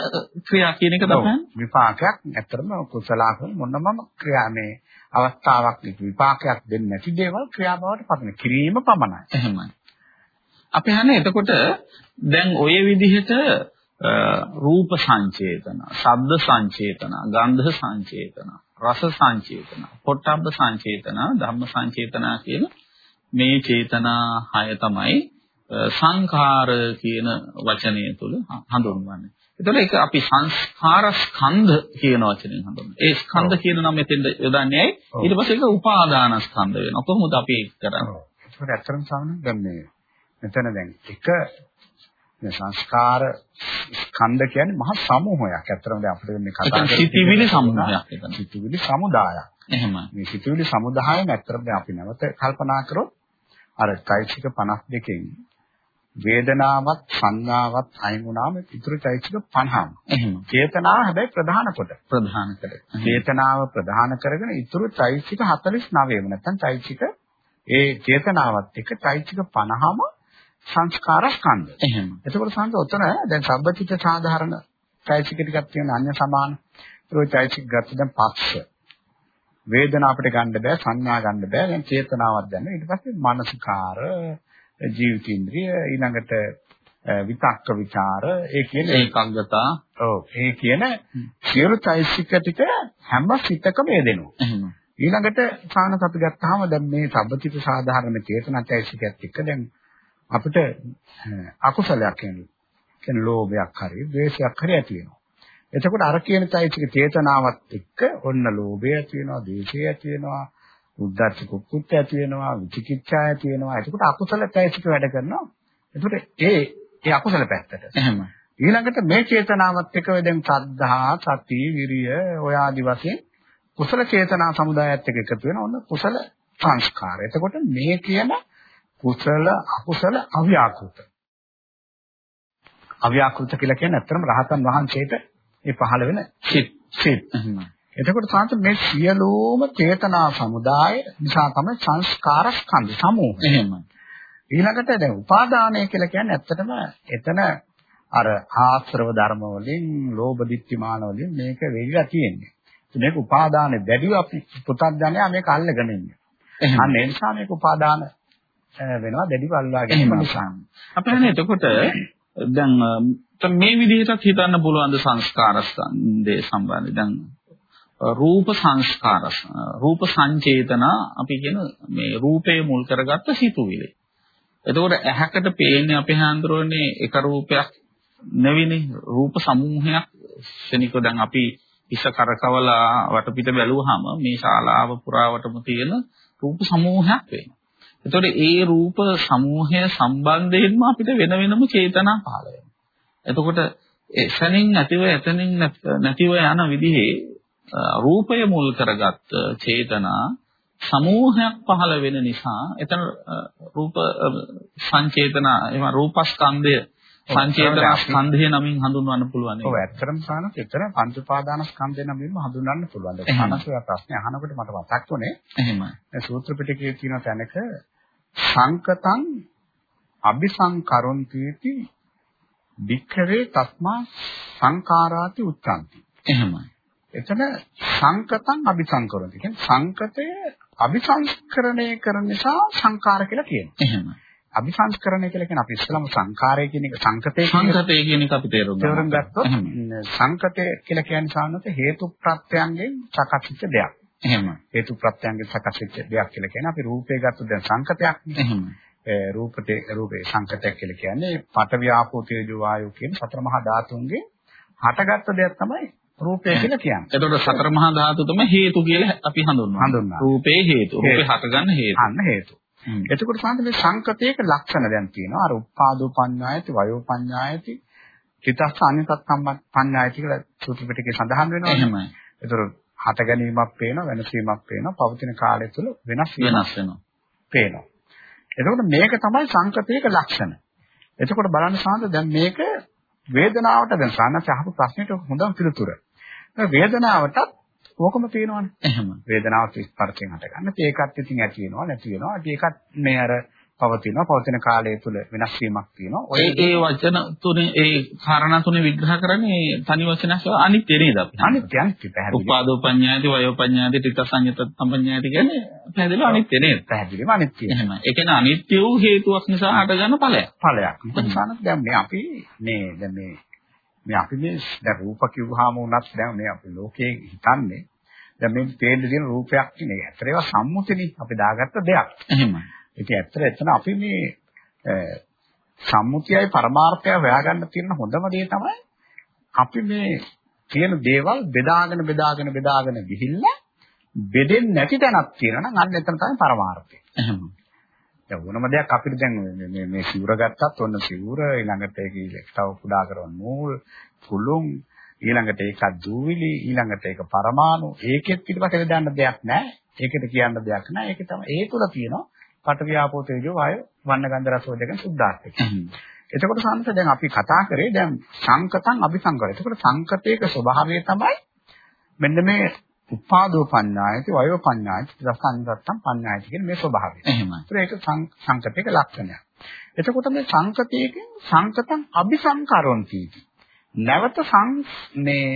ක්‍රියා කියන එක තමයි. විපාකයක් ඇත්තටම කුසලාකම මොනමම ක්‍රියා මේ අවස්ථාවක් විපාකයක් දෙන්නේ නැති දේවල් ක්‍රියාබවට පත් කිරීම පමණයි. එහෙමයි. අපි හන්නේ එතකොට දැන් ওই විදිහට රූප සංචේතන, ශබ්ද සංචේතන, ගන්ධ සංචේතන, රස සංචේතන, පොට්ටබ්බ සංචේතන, ධම්ම සංචේතන කියන මේ චේතනා හය තමයි සංඛාර කියන වචනය තුල හඳුන්වන්නේ. එතකොට ඒක අපි සංස්කාර ස්කන්ධ කියන වචනෙන් හඳුන්වනවා. ඒ ස්කන්ධ කියන නම මෙතෙන්ද යොදන්නේ ඇයි? ඊට පස්සේ ඒක උපාදාන ස්කන්ධ වෙනවා. කොහොමද අපි ඒක කරන්නේ? ඒකට ඇත්තටම සාමාන්‍ය දැන් මේ මෙතන දැන් එක මේ සංස්කාර ස්කන්ධ කියන්නේ මහා සමූහයක්. ඇත්තටම දැන් අපිට මේ කතා කරන්නේ සිතිවිලි සමුදායක්. සිතිවිලි සමුදායක්. එහෙම. මේ සිතිවිලි සමුදායෙන් ඇත්තටම දැන් අපි නැවත කල්පනා කරොත් අර චෛතසික 52කින් වේදනාවත් සංඥාවත් අයින් වුණාම ඉතුරු චෛතසික 50ම. එහෙම. චේතනාව හැබැයි ප්‍රධාන කොට. ප්‍රධාන කර. චේතනාව ප්‍රධාන කරගෙන ඉතුරු චෛතසික 49ම නැත්නම් චෛතසික ඒ චේතනාවත් එක්ක චෛතසික 50ම සංස්කාර ස්කන්ධ. එහෙම. එතකොට සංස ඔතන දැන් සබ්බතිච්ච සාධාරණ චෛතසික ටිකක් තියෙන අන්‍ය සමාන. ඒක චෛතසික ගත්ත දැන් පස්ස. වේදනාව අපිට ගන්න බෑ, සංඥා ගන්න බෑ. දැන් චේතනාවක් ගන්න. ඊට පස්සේ මානසිකාර, ජීවිතේන්ද්‍රිය, ඊළඟට විතක්ක ਵਿਚාර, ඒ කියන්නේ ඒකාග්‍රතා. ඔව්. ඒ කියන සියලු චෛතසික ටික හැම සිතකම යෙදෙනවා. එහෙම. ඊළඟට සානස අපි ගත්තාම දැන් මේ සබ්බතිච්ච සාධාරණ චේතනා චෛතසිකයත් එක්ක දැන් අපිට අකුසලයක් කියන ලෝභයක් හරි ද්වේෂයක් හරි ඇති වෙනවා. එතකොට අර කියන চৈতසික චේතනාවත් එක්ක ඔන්න ලෝභය ඇති වෙනවා, ද්වේෂය ඇති වෙනවා, උද්ධච්ච කුක්කුච්ච ඇති වෙනවා, විචිකිච්ඡා ඇති වෙනවා. එතකොට අකුසල চৈতසික වැඩ කරනවා. එතකොට ඒ ඒ අකුසල පැත්තට. එහෙම. ඊළඟට මේ චේතනාවත් එක්ක දැන් ශ්‍රද්ධා, සති, විරිය ඔය ආදි වශයෙන් කුසල චේතනා සමුදායත් එක්ක එකතු වෙන ඔන්න කුසල සංස්කාර. එතකොට මේ කියන කුසල අකුසල අව්‍යාකෘත. අව්‍යාකෘත කියලා කියන්නේ අත්‍තරම රහතන් වහන්සේට ඒ පහළ වෙන සිත් සිත්. එතකොට සාන්ත මේ සියලුම චේතනා සමුදාය නිසා තමයි සංස්කාර ස්කන්ධ සමූහය. එහෙම. ඊළඟට දැන් උපාදානය කියලා කියන්නේ ඇත්තටම එතන අර ආශ්‍රව ධර්ම වලින්, ලෝභ දිත්‍තිමාන වලින් මේක වෙලිලා තියෙන්නේ. මේක උපාදාන දැඩිව අපි පුතත්ජනයා මේක අල්ලගෙන ඉන්නේ. අන්න ඒ නිසා මේක උපාදාන වෙනවා දැඩිව අල්ලා ගැනීම නිසා. අපේ එතකොට දැන් මේ විදිහටත් හිතන්න පුළුවන් ද සංස්කාර ස්කන්ධේ සම්බන්ධයෙන් දැන් රූප සංස්කාර රූප සංචේතන අපි කියන මේ රූපේ මුල් කරගත්ත සිතුවිලි. එතකොට ඇහැකට පේන්නේ අපේ හඳුරන්නේ එක රූපයක් නෙවෙයිනේ රූප සමූහයක් ශනික දැන් අපි ඉස කරකවලා වටපිට බැලුවාම මේ ශාලාව පුරාවටම තියෙන රූප සමූහයක් වෙනවා. එතකොට ඒ රූප සමූහය සම්බන්ධයෙන්ම අපිට වෙන වෙනම චේතනා පහළ වෙනවා. එතකොට එසනින් නැතිව එතනින් නැතිව යන විදිහේ රූපය මුල් කරගත් චේතනා සමූහයක් පහළ වෙන නිසා එතන රූප සංචේතන එම රූපස්කන්ධය සංචේතනස්කන්ධය නමින් හඳුන්වන්න පුළුවන්. ඔව් ඇත්තටම සානස් එතන පංච උපාදානස්කන්ධය නමින්ම හඳුන්වන්න පුළුවන්. ඒක සානස් ඔය ප්‍රශ්නේ අහනකොට මට මතක් වුණේ. එහෙමයි. සූත්‍ර පිටකයේ තියෙන තැනක සංකතං අபிසංකරොන්තිති වික්ඛවේ තස්මා සංඛාරාති උත්සන්ති. එහෙමයි. එතන සංකතං අபிසංකරොන්ති. කියන්නේ සංකතය අபிසංස්කරණය කරන නිසා සංඛාර කියලා කියනවා. එහෙමයි. අபிසංස්කරණය කියලා කියන්නේ අපි ඉස්සලම සංකාරය කියන එක සංකතය සංකතය කියන එක අපි තේරුම් තේරුම් ගත්තොත් සංකතය කියලා කියන්නේ සානත හේතු ප්‍රත්‍යයන්ගෙන් සකස් වෙච්ච දෙයක්. එහෙම. හේතු ප්‍රත්‍යයන්ගෙන් සකස් වෙච්ච දෙයක් කියලා කියන්නේ අපි රූපේ ගත්තොත් දැන් සංකතයක්. එහෙම. රූපතේ රූපේ සංකතයක් කියලා කියන්නේ පඨවි ආපෝ තේජෝ වායෝ කියන සතර මහා ධාතුන්ගේ හටගත්ත දෙයක් තමයි රූපය කියලා කියන්නේ. එතකොට සතර මහා ධාතු තමයි හේතු කියලා අපි හඳුන්වනවා. හඳුන්වනවා. රූපේ හේතු. රූපේ හටගන්න හේතු. අන්න හේතු. එතකොට සාන්ත මේ සංකතයක ලක්ෂණ දැන් තියෙනවා. අර උපාදෝ පඤ්ඤායති, වයෝ පඤ්ඤායති, චිත්තස්ස අනිතත් පඤ්ඤායති කියලා සූත්‍ර පිටකේ සඳහන් වෙනවා. එහෙමයි. එතකොට හට ගැනීමක් පේනවා, වෙනසීමක් පේනවා, පවතින කාලය තුළ වෙනස් වෙනස් වෙනවා. පේනවා. එතකොට මේක තමයි සංකතයක ලක්ෂණ. එතකොට බලන්න සාන්ත දැන් මේක වේදනාවට දැන් සානස අහපු ප්‍රශ්නෙට හොඳම පිළිතුර. වේදනාවටත් ඕකම තියෙනවනේ. එහෙම. වේදනාව ස්පර්ශයෙන් හටගන්න. ඒකත් ඉතින් ඇති වෙනවා නැති වෙනවා. ඒකත් මේ අර පවතිනවා. පවතින කාලය තුල වෙනස් වීමක් තියෙනවා. ඔය ඒ වචන තුනේ ඒ කාරණා තුනේ විග්‍රහ කරන්නේ තනි වචනක් අනිත්‍ය නේද අපි? අනිත්‍ය අනිත්‍ය පැහැදිලි. උපාදෝ පඤ්ඤායති වයෝ පඤ්ඤායති තිත සංයත සම්පඤ්ඤායති කියන්නේ පැහැදිලිව අනිත්‍ය නේද? පැහැදිලිව අනිත්‍ය. එහෙම. ඒ කියන්නේ අනිත්‍ය වූ හේතුවක් නිසා හටගන්න ඵලයක්. ඵලයක්. මොකද දැන් මේ අපි මේ දැන් මේ මේ අපි මේ දැන් රූප කිව්වහම උනත් දැන් මේ අපි ලෝකේ හිතන්නේ දැන් මේ පේන්න තියෙන රූපයක් නේ. ඇත්තට ඒවා සම්මුතිනේ අපි දාගත්ත දෙයක්. එහෙමයි. ඉතින් ඇත්තට එතන අපි මේ සම්මුතියයි පරමාර්ථය හොයාගන්න තියෙන හොඳම දේ තමයි අපි මේ තියෙන දේවල් බෙදාගෙන බෙදාගෙන බෙදාගෙන ගිහිල්ලා බෙදෙන්නේ නැති තැනක් තියෙනවා නම් අන්න එතන තමයි පරමාර්ථය. එහෙම. දැන් ඕනම දෙයක් අපිට දැන් මේ මේ සිවුර ගත්තත් ඔන්න සිවුර ඊළඟට ඒක තව කුඩා කරන නූල් කුළුම් ඊළඟට ඒක දූවිලි ඊළඟට ඒක පරමාණු ඒකෙත් පිටපතේ දාන්න දෙයක් නැහැ. ඒකට කියන්න දෙයක් නැහැ. ඒක තමයි ඒ තුල තියෙනවා පඨවි ආපෝ තේජෝ වායෝ වන්න ගන්ධ රස දෙකෙන් සුද්ධාර්ථය. එතකොට සංස දැන් අපි කතා කරේ දැන් සංකතං අபிසංකර. එතකොට සංකතයක ස්වභාවය තමයි මෙන්න මේ උපාදෝ පඤ්ඤායති වයෝ පඤ්ඤායති රසංගතම් පඤ්ඤායති කියන මේ ස්වභාවය. එහෙමයි. ඒක සංකතයක ලක්ෂණයක්. එතකොට මේ සංකතයකින් සංකතං අபிසංකරොන්ති. නැවත සං මේ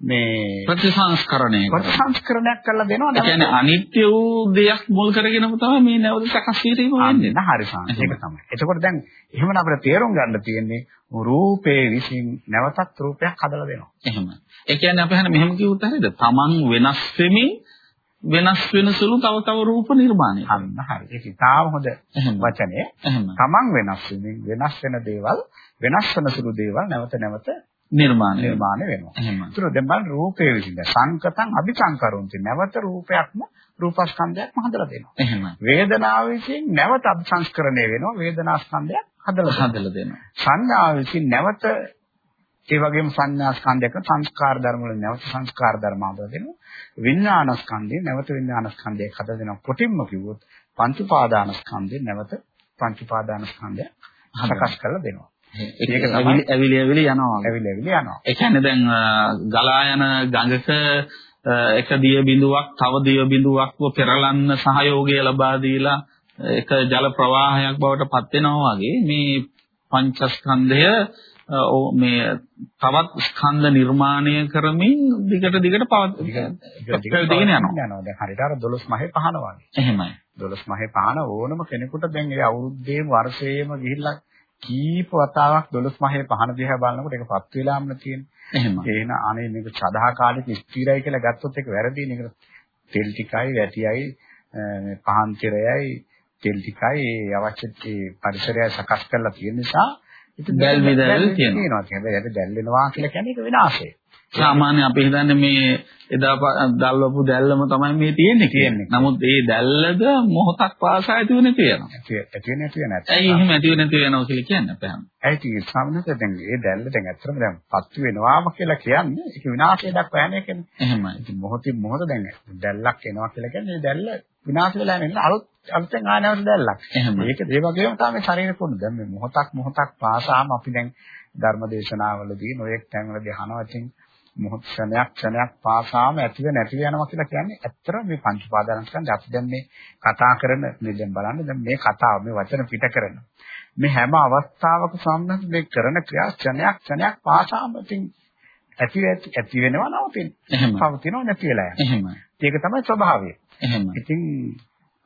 මේ ප්‍රතිසංස්කරණය ප්‍රතිසංස්කරණයක් කරලා දෙනවා ඒ කියන්නේ අනිත්‍ය වූ දෙයක් මුල් කරගෙනම තමයි මේ නැවත සකස් වීම වෙන්නේ. අන්න හරි සංස් ඒක තමයි. එතකොට දැන් එහෙමනම් අපිට තේරුම් ගන්න තියෙන්නේ රූපේ විසින් නැවතත් රූපයක් හදලා දෙනවා. එහෙමයි. ඒ කියන්නේ අපි හන්නේ මෙහෙම කිව්වොත් හරියද? Taman වෙනස් වෙමින් වෙනස් වෙන සුළු තව තව රූප නිර්මාණය. අන්න හරි. ඒක ඉතාම හොඳ වචනේ. Taman වෙනස් වෙමින් වෙනස් වෙන දේවල් වෙනස් වෙන සුළු දේවල් නැවත නැවත නිර්මාණය නිර්මාණය වෙනවා. ඒතර දැන් බලන්න රූපයේ විසින්ද සංකතං අபிසංකරොන්ති නැවත රූපයක්ම රූපස්කන්ධයක්ම හදලා දෙනවා. එහෙමයි. වේදනාව විසින් නැවත අபிසංස්කරණය වෙනවා වේදනා ස්කන්ධයක් හදලා හදලා දෙනවා. සංඥාව විසින් නැවත ඒ වගේම සංඥා ස්කන්ධයක සංස්කාර ධර්ම වල නැවත සංස්කාර ධර්ම හදලා දෙනවා. විඥාන ස්කන්ධය නැවත විඥාන ස්කන්ධයක් හදලා දෙනවා. කොටින්ම කිව්වොත් පංච උපාදාන ස්කන්ධය නැවත පංච උපාදාන ස්කන්ධය හදකස් කරලා දෙනවා. ඒක තමයි ඇවිලි ඇවිලි යනවා. ඇවිලි ඇවිලි යනවා. ඒ කියන්නේ දැන් ගලා යන ගඟක එක දිය බිඳුවක් තව දිය බිඳුවක්ව පෙරලන්න සහයෝගය ලබා දීලා එක ජල ප්‍රවාහයක් බවට පත් වෙනවා වගේ මේ පංචස්කන්ධය මේ තවත් ස්කන්ධ නිර්මාණය කරමින් දිගට දිගට පවත්වාගෙන යනවා. දැන් හරියට අර 12 මහේ පහන වගේ. එහෙමයි. 12 මහේ පහන ඕනම කෙනෙකුට දැන් ඒ අවුරුද්දේම වර්ෂයේම ගිහිල්ලා කීප වතාවක් 12 මහේ පහන දිහා බලනකොට ඒක පත් වෙලාම තියෙන්නේ. එහෙම. ඒන අනේ මේක සදාකාලික ස්ථිරයි කියලා ගත්තොත් ඒක වැරදි නේ. තෙල් ටිකයි වැටියයි පහන් තිරයයි තෙල් ටිකයි අවශ්‍ය පරිසරය සකස් කරලා තියෙන නිසා දැල් විදල් තියෙනවා. හැබැයි දැල් වෙනවා කියලා කියන්නේ ඒක විනාශය. සාමාන්‍ය අපි හිතන්නේ මේ එදා දැල්වපු දැල්ලම තමයි මේ තියෙන්නේ කියන්නේ. නමුත් ඒ දැල්ලද මොහොතක් පාසා ඇති වෙන තියෙනවා. ඇති වෙන ඇති වෙන නැති. ඇයි එහෙම ඇති වෙන නැති වෙනවා කියලා කියන්නේ අපේ හැම. ඇයි ඒක සාමාන්‍යයෙන් දැන් මේ දැල්ල දැන් ඇත්තටම දැන් පත්තු වෙනවාම කියලා කියන්නේ ඒක විනාශය දක්වා යන්නේ කියන්නේ. එහෙමයි. ඉතින් මොහොතින් මොහොත දැන් දැල්ලක් එනවා කියලා කියන්නේ දැල්ල විනාශ වෙලා යන්නේ අලුත් අලුතෙන් ආනවට දැල්ලක්. ඒක ඒ වගේම තමයි ශරීර පොඩු. දැන් මේ මොහොතක් මොහොතක් පාසාම අපි දැන් ධර්මදේශනාවලදී නොයෙක් තැන්වලදී අහනවා ඉතින් මොහොත ක්ෂණයක් ක්ෂණයක් පාසාම ඇතිව නැතිව යනවා කියලා කියන්නේ ඇත්තට මේ පංච උපාදානස්කන්ධ අපි දැන් මේ කතා කරන මේ දැන් බලන්න දැන් මේ කතාව මේ වචන පිට කරන මේ හැම අවස්ථාවක සම්බන්ධ මේ කරන ක්‍රියා ක්ෂණයක් ක්ෂණයක් පාසාම ඉතින් ඇති ඇති වෙනවා නවතින. පවතිනව නැති වෙලා යනවා. ඒක තමයි ස්වභාවය. ඉතින්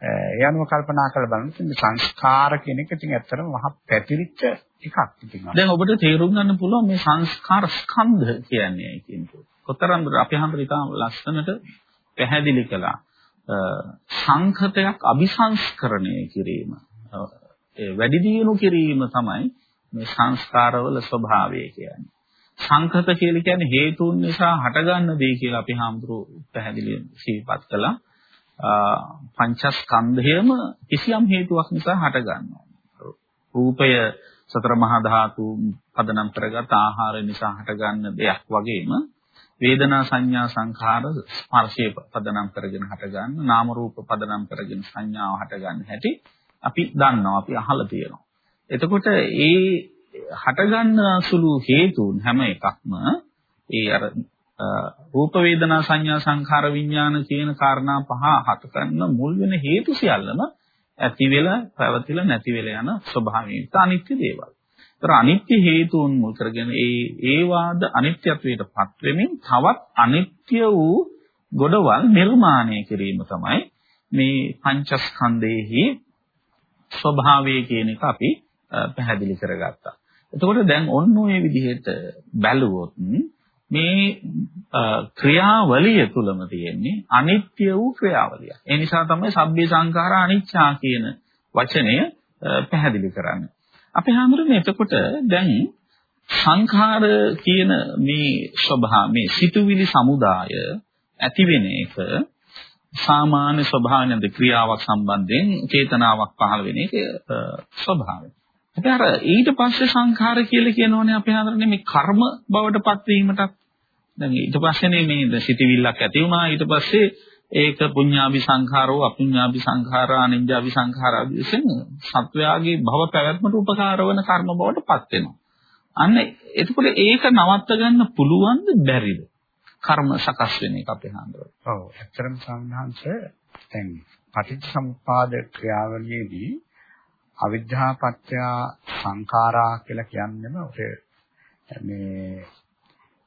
ඒ අනුව කල්පනා කරලා බලනකොට මේ සංස්කාර කියන එක ඉතින් ඇත්තටම මහ පැතිරිච්ච එකක් ඉතින්. දැන් ඔබට තේරුම් ගන්න පුළුවන් මේ සංස්කාර ස්කන්ධ කියන්නේ කියන්නේ. කොතරම් අපි හැමෝටම ඉතාම ලස්සනට පැහැදිලි කළා. සංඛතයක් අபிසංස්කරණය කිරීම. ඒ වැඩි දියුණු කිරීම තමයි මේ සංස්කාරවල ස්වභාවය කියන්නේ. සංඛත කියලා කියන්නේ හේතුන් නිසා හටගන්න දේ කියලා අපි හාමුදුරුවෝ පැහැදිලිව සිහිපත් කළා. පංචස්කන්ධයම කිසියම් හේතුවක් නිසා හටගන්නවා. රූපය සතර මහා ධාතු පදනම් කරගත් ආහාර නිසා හටගන්න දෙයක් වගේම වේදනා සංඥා සංඛාර ස්පර්ශය පදනම් කරගෙන හටගන්න නාම රූප පදනම් කරගෙන සංඥාව හටගන්න හැටි අපි දන්නවා අපි අහලා තියෙනවා. එතකොට ඒ හටගන්න සුළු හේතුන් හැම එකක්ම ඒ අර රූප වේදනා සංඥා සංඛාර විඥාන කියන කාරණා පහ හත කරන මුල් වෙන හේතු සියල්ලම ඇති වෙලා පැවතිලා නැති වෙලා යන ස්වභාවයෙන් අනිත්‍ය දේවල්. ඒතර අනිත්‍ය හේතුන් මුල් කරගෙන ඒ ඒ වාද අනිත්‍යත්වයටපත් වෙමින් තවත් අනිත්‍ය වූ ගොඩවල් නිර්මාණය කිරීම තමයි මේ පංචස්කන්ධයේහි ස්වභාවය කියන එක අපි පැහැදිලි කරගත්තා. එතකොට දැන් ඔන්න ඔය විදිහට බැලුවොත් මේ ක්‍රියාවලිය තුලම තියෙන්නේ අනිත්‍ය වූ ක්‍රියාවලිය. ඒ නිසා තමයි සබ්බේ සංඛාර අනිච්චා කියන වචනය පැහැදිලි කරන්නේ. අපි හැමෝටම එතකොට දැන් සංඛාර කියන මේ ස්වභාව මේ සිතුවිලි සමුදාය ඇති වෙන එක සාමාන්‍ය ස්වභාවනද ක්‍රියාවක් සම්බන්ධයෙන් චේතනාවක් පහළ වෙන එක ස්වභාවය. ඉතින් අර ඊට පස්සේ සංඛාර කියලා කියනෝනේ අපි හඳුනන්නේ මේ කර්ම බවට පත් වීමටත් දැන් ඊට පස්සේනේ මේ සිතිවිල්ලක් ඇති වුණා ඊට පස්සේ ඒක පුඤ්ඤාභි සංඛාරෝ අපුඤ්ඤාභි සංඛාරා අනිඤ්ඤාභි සංඛාරා විසින් සත්වයාගේ භව පැවැත්මට උපකාර වන කර්ම බවට පත් වෙනවා. අන්න එතකොට ඒක නවත්ත ගන්න පුළුවන්ද බැරිද? කර්ම සකස් වෙන එක අපේ හඳුරන. ඔව් ඇත්තටම සම්හංශ දැන් පටිච්චසමුප්පාද ක්‍රියාවලියේදී අවිද්‍යා පත්‍ය සංඛාරා කියලා කියන්නේම ඔය මේ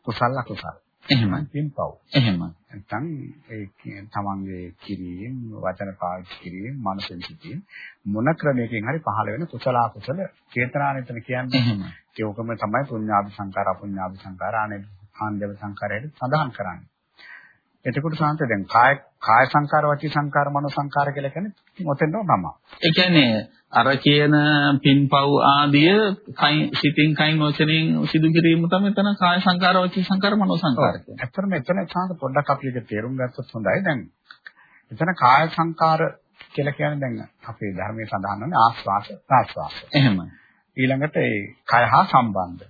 කුසල අකුසල. එහෙමයි. පින්පව්. එහෙමයි. නැත්නම් ඒ තමන්ගේ කිරීම, වචන පාවිච්චි කිරීම, මනසෙන් සිටීම මොන ක්‍රමයකින් හරි පහළ වෙන කුසල අකුසල චේතනානෙතන කියන්නේ. එහෙමයි. ඒකම තමයි පුඤ්ඤාභි සංකාර, අපුඤ්ඤාභි සංකාර, ආනන්ද සංකාරයට සඳහන් කරන්නේ. එතකොට සාන්ත දැන් කාය කාය සංකාර, වචී සංකාර, මනෝ සංකාර කියලා කියන්නේ ඔතෙන්ම තමයි. ඒ කියන්නේ අර කියන පින්පව් ආදිය කයි සිතින් කයින් වචනෙන් සිදු කිරීම තමයි එතන කාය සංකාර වචී සංකාර මනෝ සංකාර කියන්නේ. ඇත්තටම එතන සාන්ත පොඩ්ඩක් අපි ඒක තේරුම් ගත්තොත් හොඳයි. දැන් එතන කාය සංකාර කියලා කියන්නේ දැන් අපේ ධර්මයේ සඳහන් වන ආස්වාස ප්‍රාස්වාස. එහෙමයි. ඊළඟට ඒ කය හා සම්බන්ධ.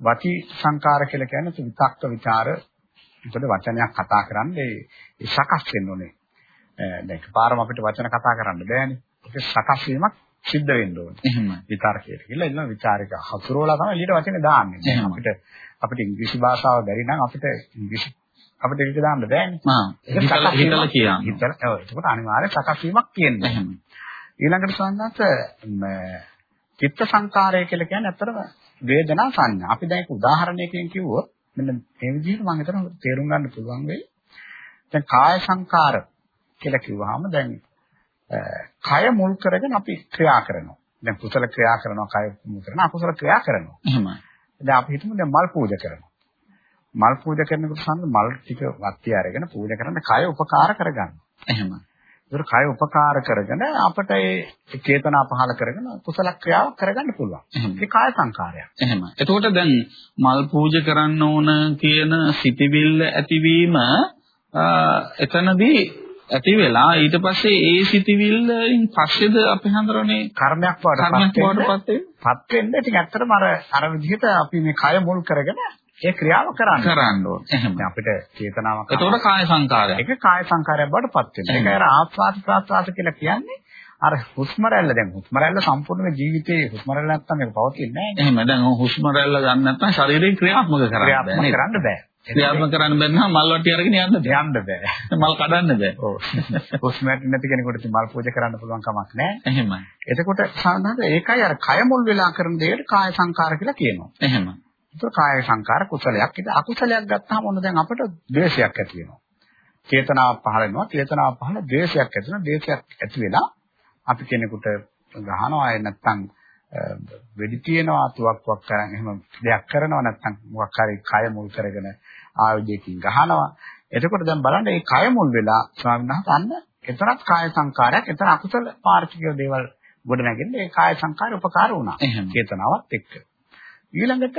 වචී සංකාර කියලා කියන්නේ විතක්ක ਵਿਚාර මොකද වචනයක් කතා කරන්නේ ඒ සකස් වෙන්න ඕනේ. දැන් පාරම අපිට වචන කතා කරන්න බෑනේ. ඒක සකස් වීමක් සිද්ධ වෙන්න ඕනේ. එහෙමයි. විතර්කයට කියලා එන්න විචාරික හසුරවලා තමයි ඊට වචනේ දාන්නේ. අපිට අපිට ඉංග්‍රීසි භාෂාව බැරි නම් අපිට ඉංග්‍රීසි අපිට ඒක දාන්න බෑනේ. ආ හිතලා හිතලා කියන්නේ. හිතලා ඔව් ඒකට අනිවාර්ය සකස් වීමක් තියෙනවා. එහෙමයි. ඊළඟට සංගත චිත්ත සංකාරය කියලා කියන්නේ අතරම වේදනා සංඥා. අපි දැන් ඒක උදාහරණයකින් කිව්වොත් මෙන්න මේ විදිහට මම හිතනවා තේරුම් ගන්න පුළුවන් වෙයි. දැන් කාය සංකාර කියලා කිව්වහම දැන් කය මුල් කරගෙන අපි ක්‍රියා කරනවා. දැන් කුසල ක්‍රියා කරනවා කය මුල් කරන අකුසල ක්‍රියා කරනවා. එහෙමයි. දැන් අපි හිතමු දැන් මල් පූජා කරනවා. මල් පූජා කරනකොට සම්ම මල් ටික වත්ති අරගෙන පූජා කරන්න කය උපකාර කරගන්නවා. එහෙමයි. ඒක කය උපකාර කරගෙන අපට ඒ චේතනා පහල කරගෙන කුසල ක්‍රියාවක් කරගන්න පුළුවන්. ඒ කාය සංකාරයක්. එහෙමයි. එතකොට දැන් මල් පූජා කරන්න ඕන කියන සිතිවිල්ල ඇතිවීම එතනදී ඇති වෙලා ඊට පස්සේ ඒ සිතිවිල්ලෙන් පස්සේද අපි හඳුරන්නේ කර්මයක් වඩපත් වෙන්නේ. පත් වෙන්නේ. ඉතින් ඇත්තටම අර අර විදිහට අපි මේ කය මුල් කරගෙන ඒ ක්‍රියාව කරන්න කරන්න ඕනේ. එහෙනම් අපිට චේතනාවක් එතකොට කාය සංකාරය. ඒක කාය සංකාරයක් බවට පත් වෙනවා. ඒක අර ආස්වාද ප්‍රාස්වාද කියලා කියන්නේ අර හුස්ම රැල්ල දැන් හුස්ම රැල්ල සම්පූර්ණ ජීවිතේ හුස්ම රැල්ල නැත්තම් මේක පවතින්නේ නැහැ. එහෙම දැන් හුස්ම රැල්ල ගන්න නැත්තම් ශරීරයෙන් ක්‍රියාත්මක කරන්න බෑ. ක්‍රියාත්මක කරන්න බෑ. ක්‍රියාත්මක කරන්න බැන්න මල් වට්ටිය අරගෙන යන්න බෑ. යන්න බෑ. මල් කඩන්න බෑ. ඔව්. හුස්ම නැති කෙනෙකුට ඉතින් මල් පූජා කරන්න පුළුවන් කමක් නැහැ. එහෙමයි. එතකොට සාමාන්‍යයෙන් ඒකයි අර කය මුල් වෙලා කරන දෙයට කාය සංකාර කියලා කියනවා. එහෙමයි. ඒක කාය සංකාර කුසලයක්. ඉතින් අකුසලයක් ගත්තාම ඔන්න දැන් අපිට ද්වේෂයක් ඇති වෙනවා. චේතනාවක් පහළ වෙනවා. චේතනාවක් පහළ ද්වේෂයක් ඇති වෙනවා. ද්වේෂයක් ඇති වෙලා අපි කෙනෙකුට ගහනවා අය නැත්තම් වෙඩි තියනවා තුවක්කුවක් කරන් එහෙම දෙයක් කරනවා නැත්තම් මොකක් හරි කය මුල් කරගෙන ආයුධයකින් ගහනවා. එතකොට දැන් බලන්න මේ කය මුල් වෙලා ස්වාමීන් වහන්සේ අන්න එතරම් කාය සංකාරයක් එතන අකුසල පාර්ශික දේවල් ගොඩ නැගෙන්නේ ඒ කාය සංකාර උපකාර වුණා. චේතනාවත් එක්ක. ඊළඟට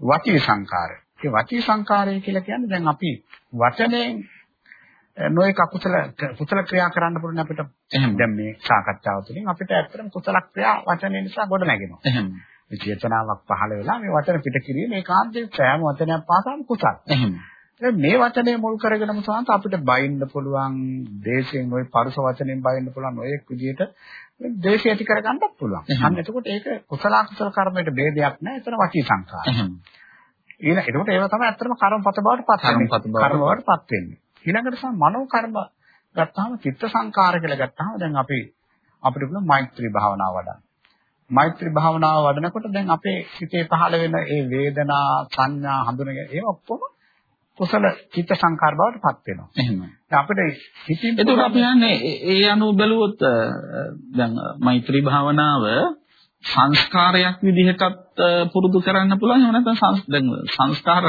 වචී සංකාරය. ඒ වචී සංකාරය කියලා කියන්නේ දැන් අපි වචනයෙන් නොඑක කුසල කුසල ක්‍රියා කරන්න පුළුවන් අපිට. දැන් මේ සාකච්ඡාව තුළින් අපිට ඇත්තටම කුසල ක්‍රියා වචනේ නිසා ගොඩ නැගෙනවා. එහෙනම් මේ චේතනාවක් පහළ වෙලා මේ වචන පිට කිරීම ඒකාන්තයෙන් සෑම වචනයක් පාසාම කුසල. එහෙනම් මේ වචනේ මුල් කරගෙනම සාන්ත අපිට බයින්න පුළුවන් දේශයෙන් ওই පරුස වචනෙන් බයින්න පුළුවන් ඔය විදිහට දේශය ඇති කරගන්නත් පුළුවන්. අන්න එතකොට ඒක කුසල අකුසල කර්මයට ભેදයක් නැහැ. එතන වචී සංකාරය. ඊළ එතකොට ඒවා තමයි ඇත්තටම කර්මපත බවට පත් වෙන්නේ. කර්ම බවට පත් වෙන්නේ. ඊළඟට සම මනෝ කර්ම ගත්තාම චිත්ත සංකාර කියලා ගත්තාම දැන් අපි අපිට පුළුවන් මෛත්‍රී භාවනාව වඩන්න. මෛත්‍රී භාවනාව වඩනකොට දැන් අපේ හිතේ පහළ වෙන ඒ වේදනා සංඥා හඳුනගෙන ඒවා ඔක්කොම කුසල චිත්ත සංකාර බවට පත් වෙනවා. එහෙමයි. අපිට හිතින් එතකොට අපි යන්නේ ඒ අනුව බැලුවොත් දැන් මෛත්‍රී භාවනාව සංස්කාරයක් විදිහටත් පුරුදු කරන්න පුළුවන් එහෙම නැත්නම් දැන් සංස්කාර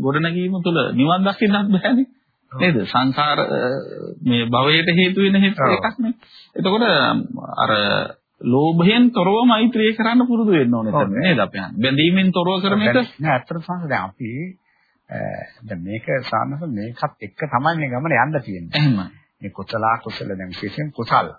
ගොඩනැගීම තුළ නිවන් දකින්නත් බෑනේ. නේද? සංඛාර මේ භවයට හේතු වෙන හේතු එකක් නේ. එතකොට අර ලෝභයෙන් තොරව මෛත්‍රිය කරන්න පුරුදු වෙන්න ඕනේ තමයි නේද අපි හන්නේ. බැඳීමෙන් තොරව කරන එක නෑ ඇත්තටම සංස දැන් අපි දැන් මේක සානස මේකත් එක්ක තමයි මේ ගමන යන්න තියෙන්නේ. එහෙමයි. මේ කුසල කුසල දැන් විශේෂයෙන් කුසල්.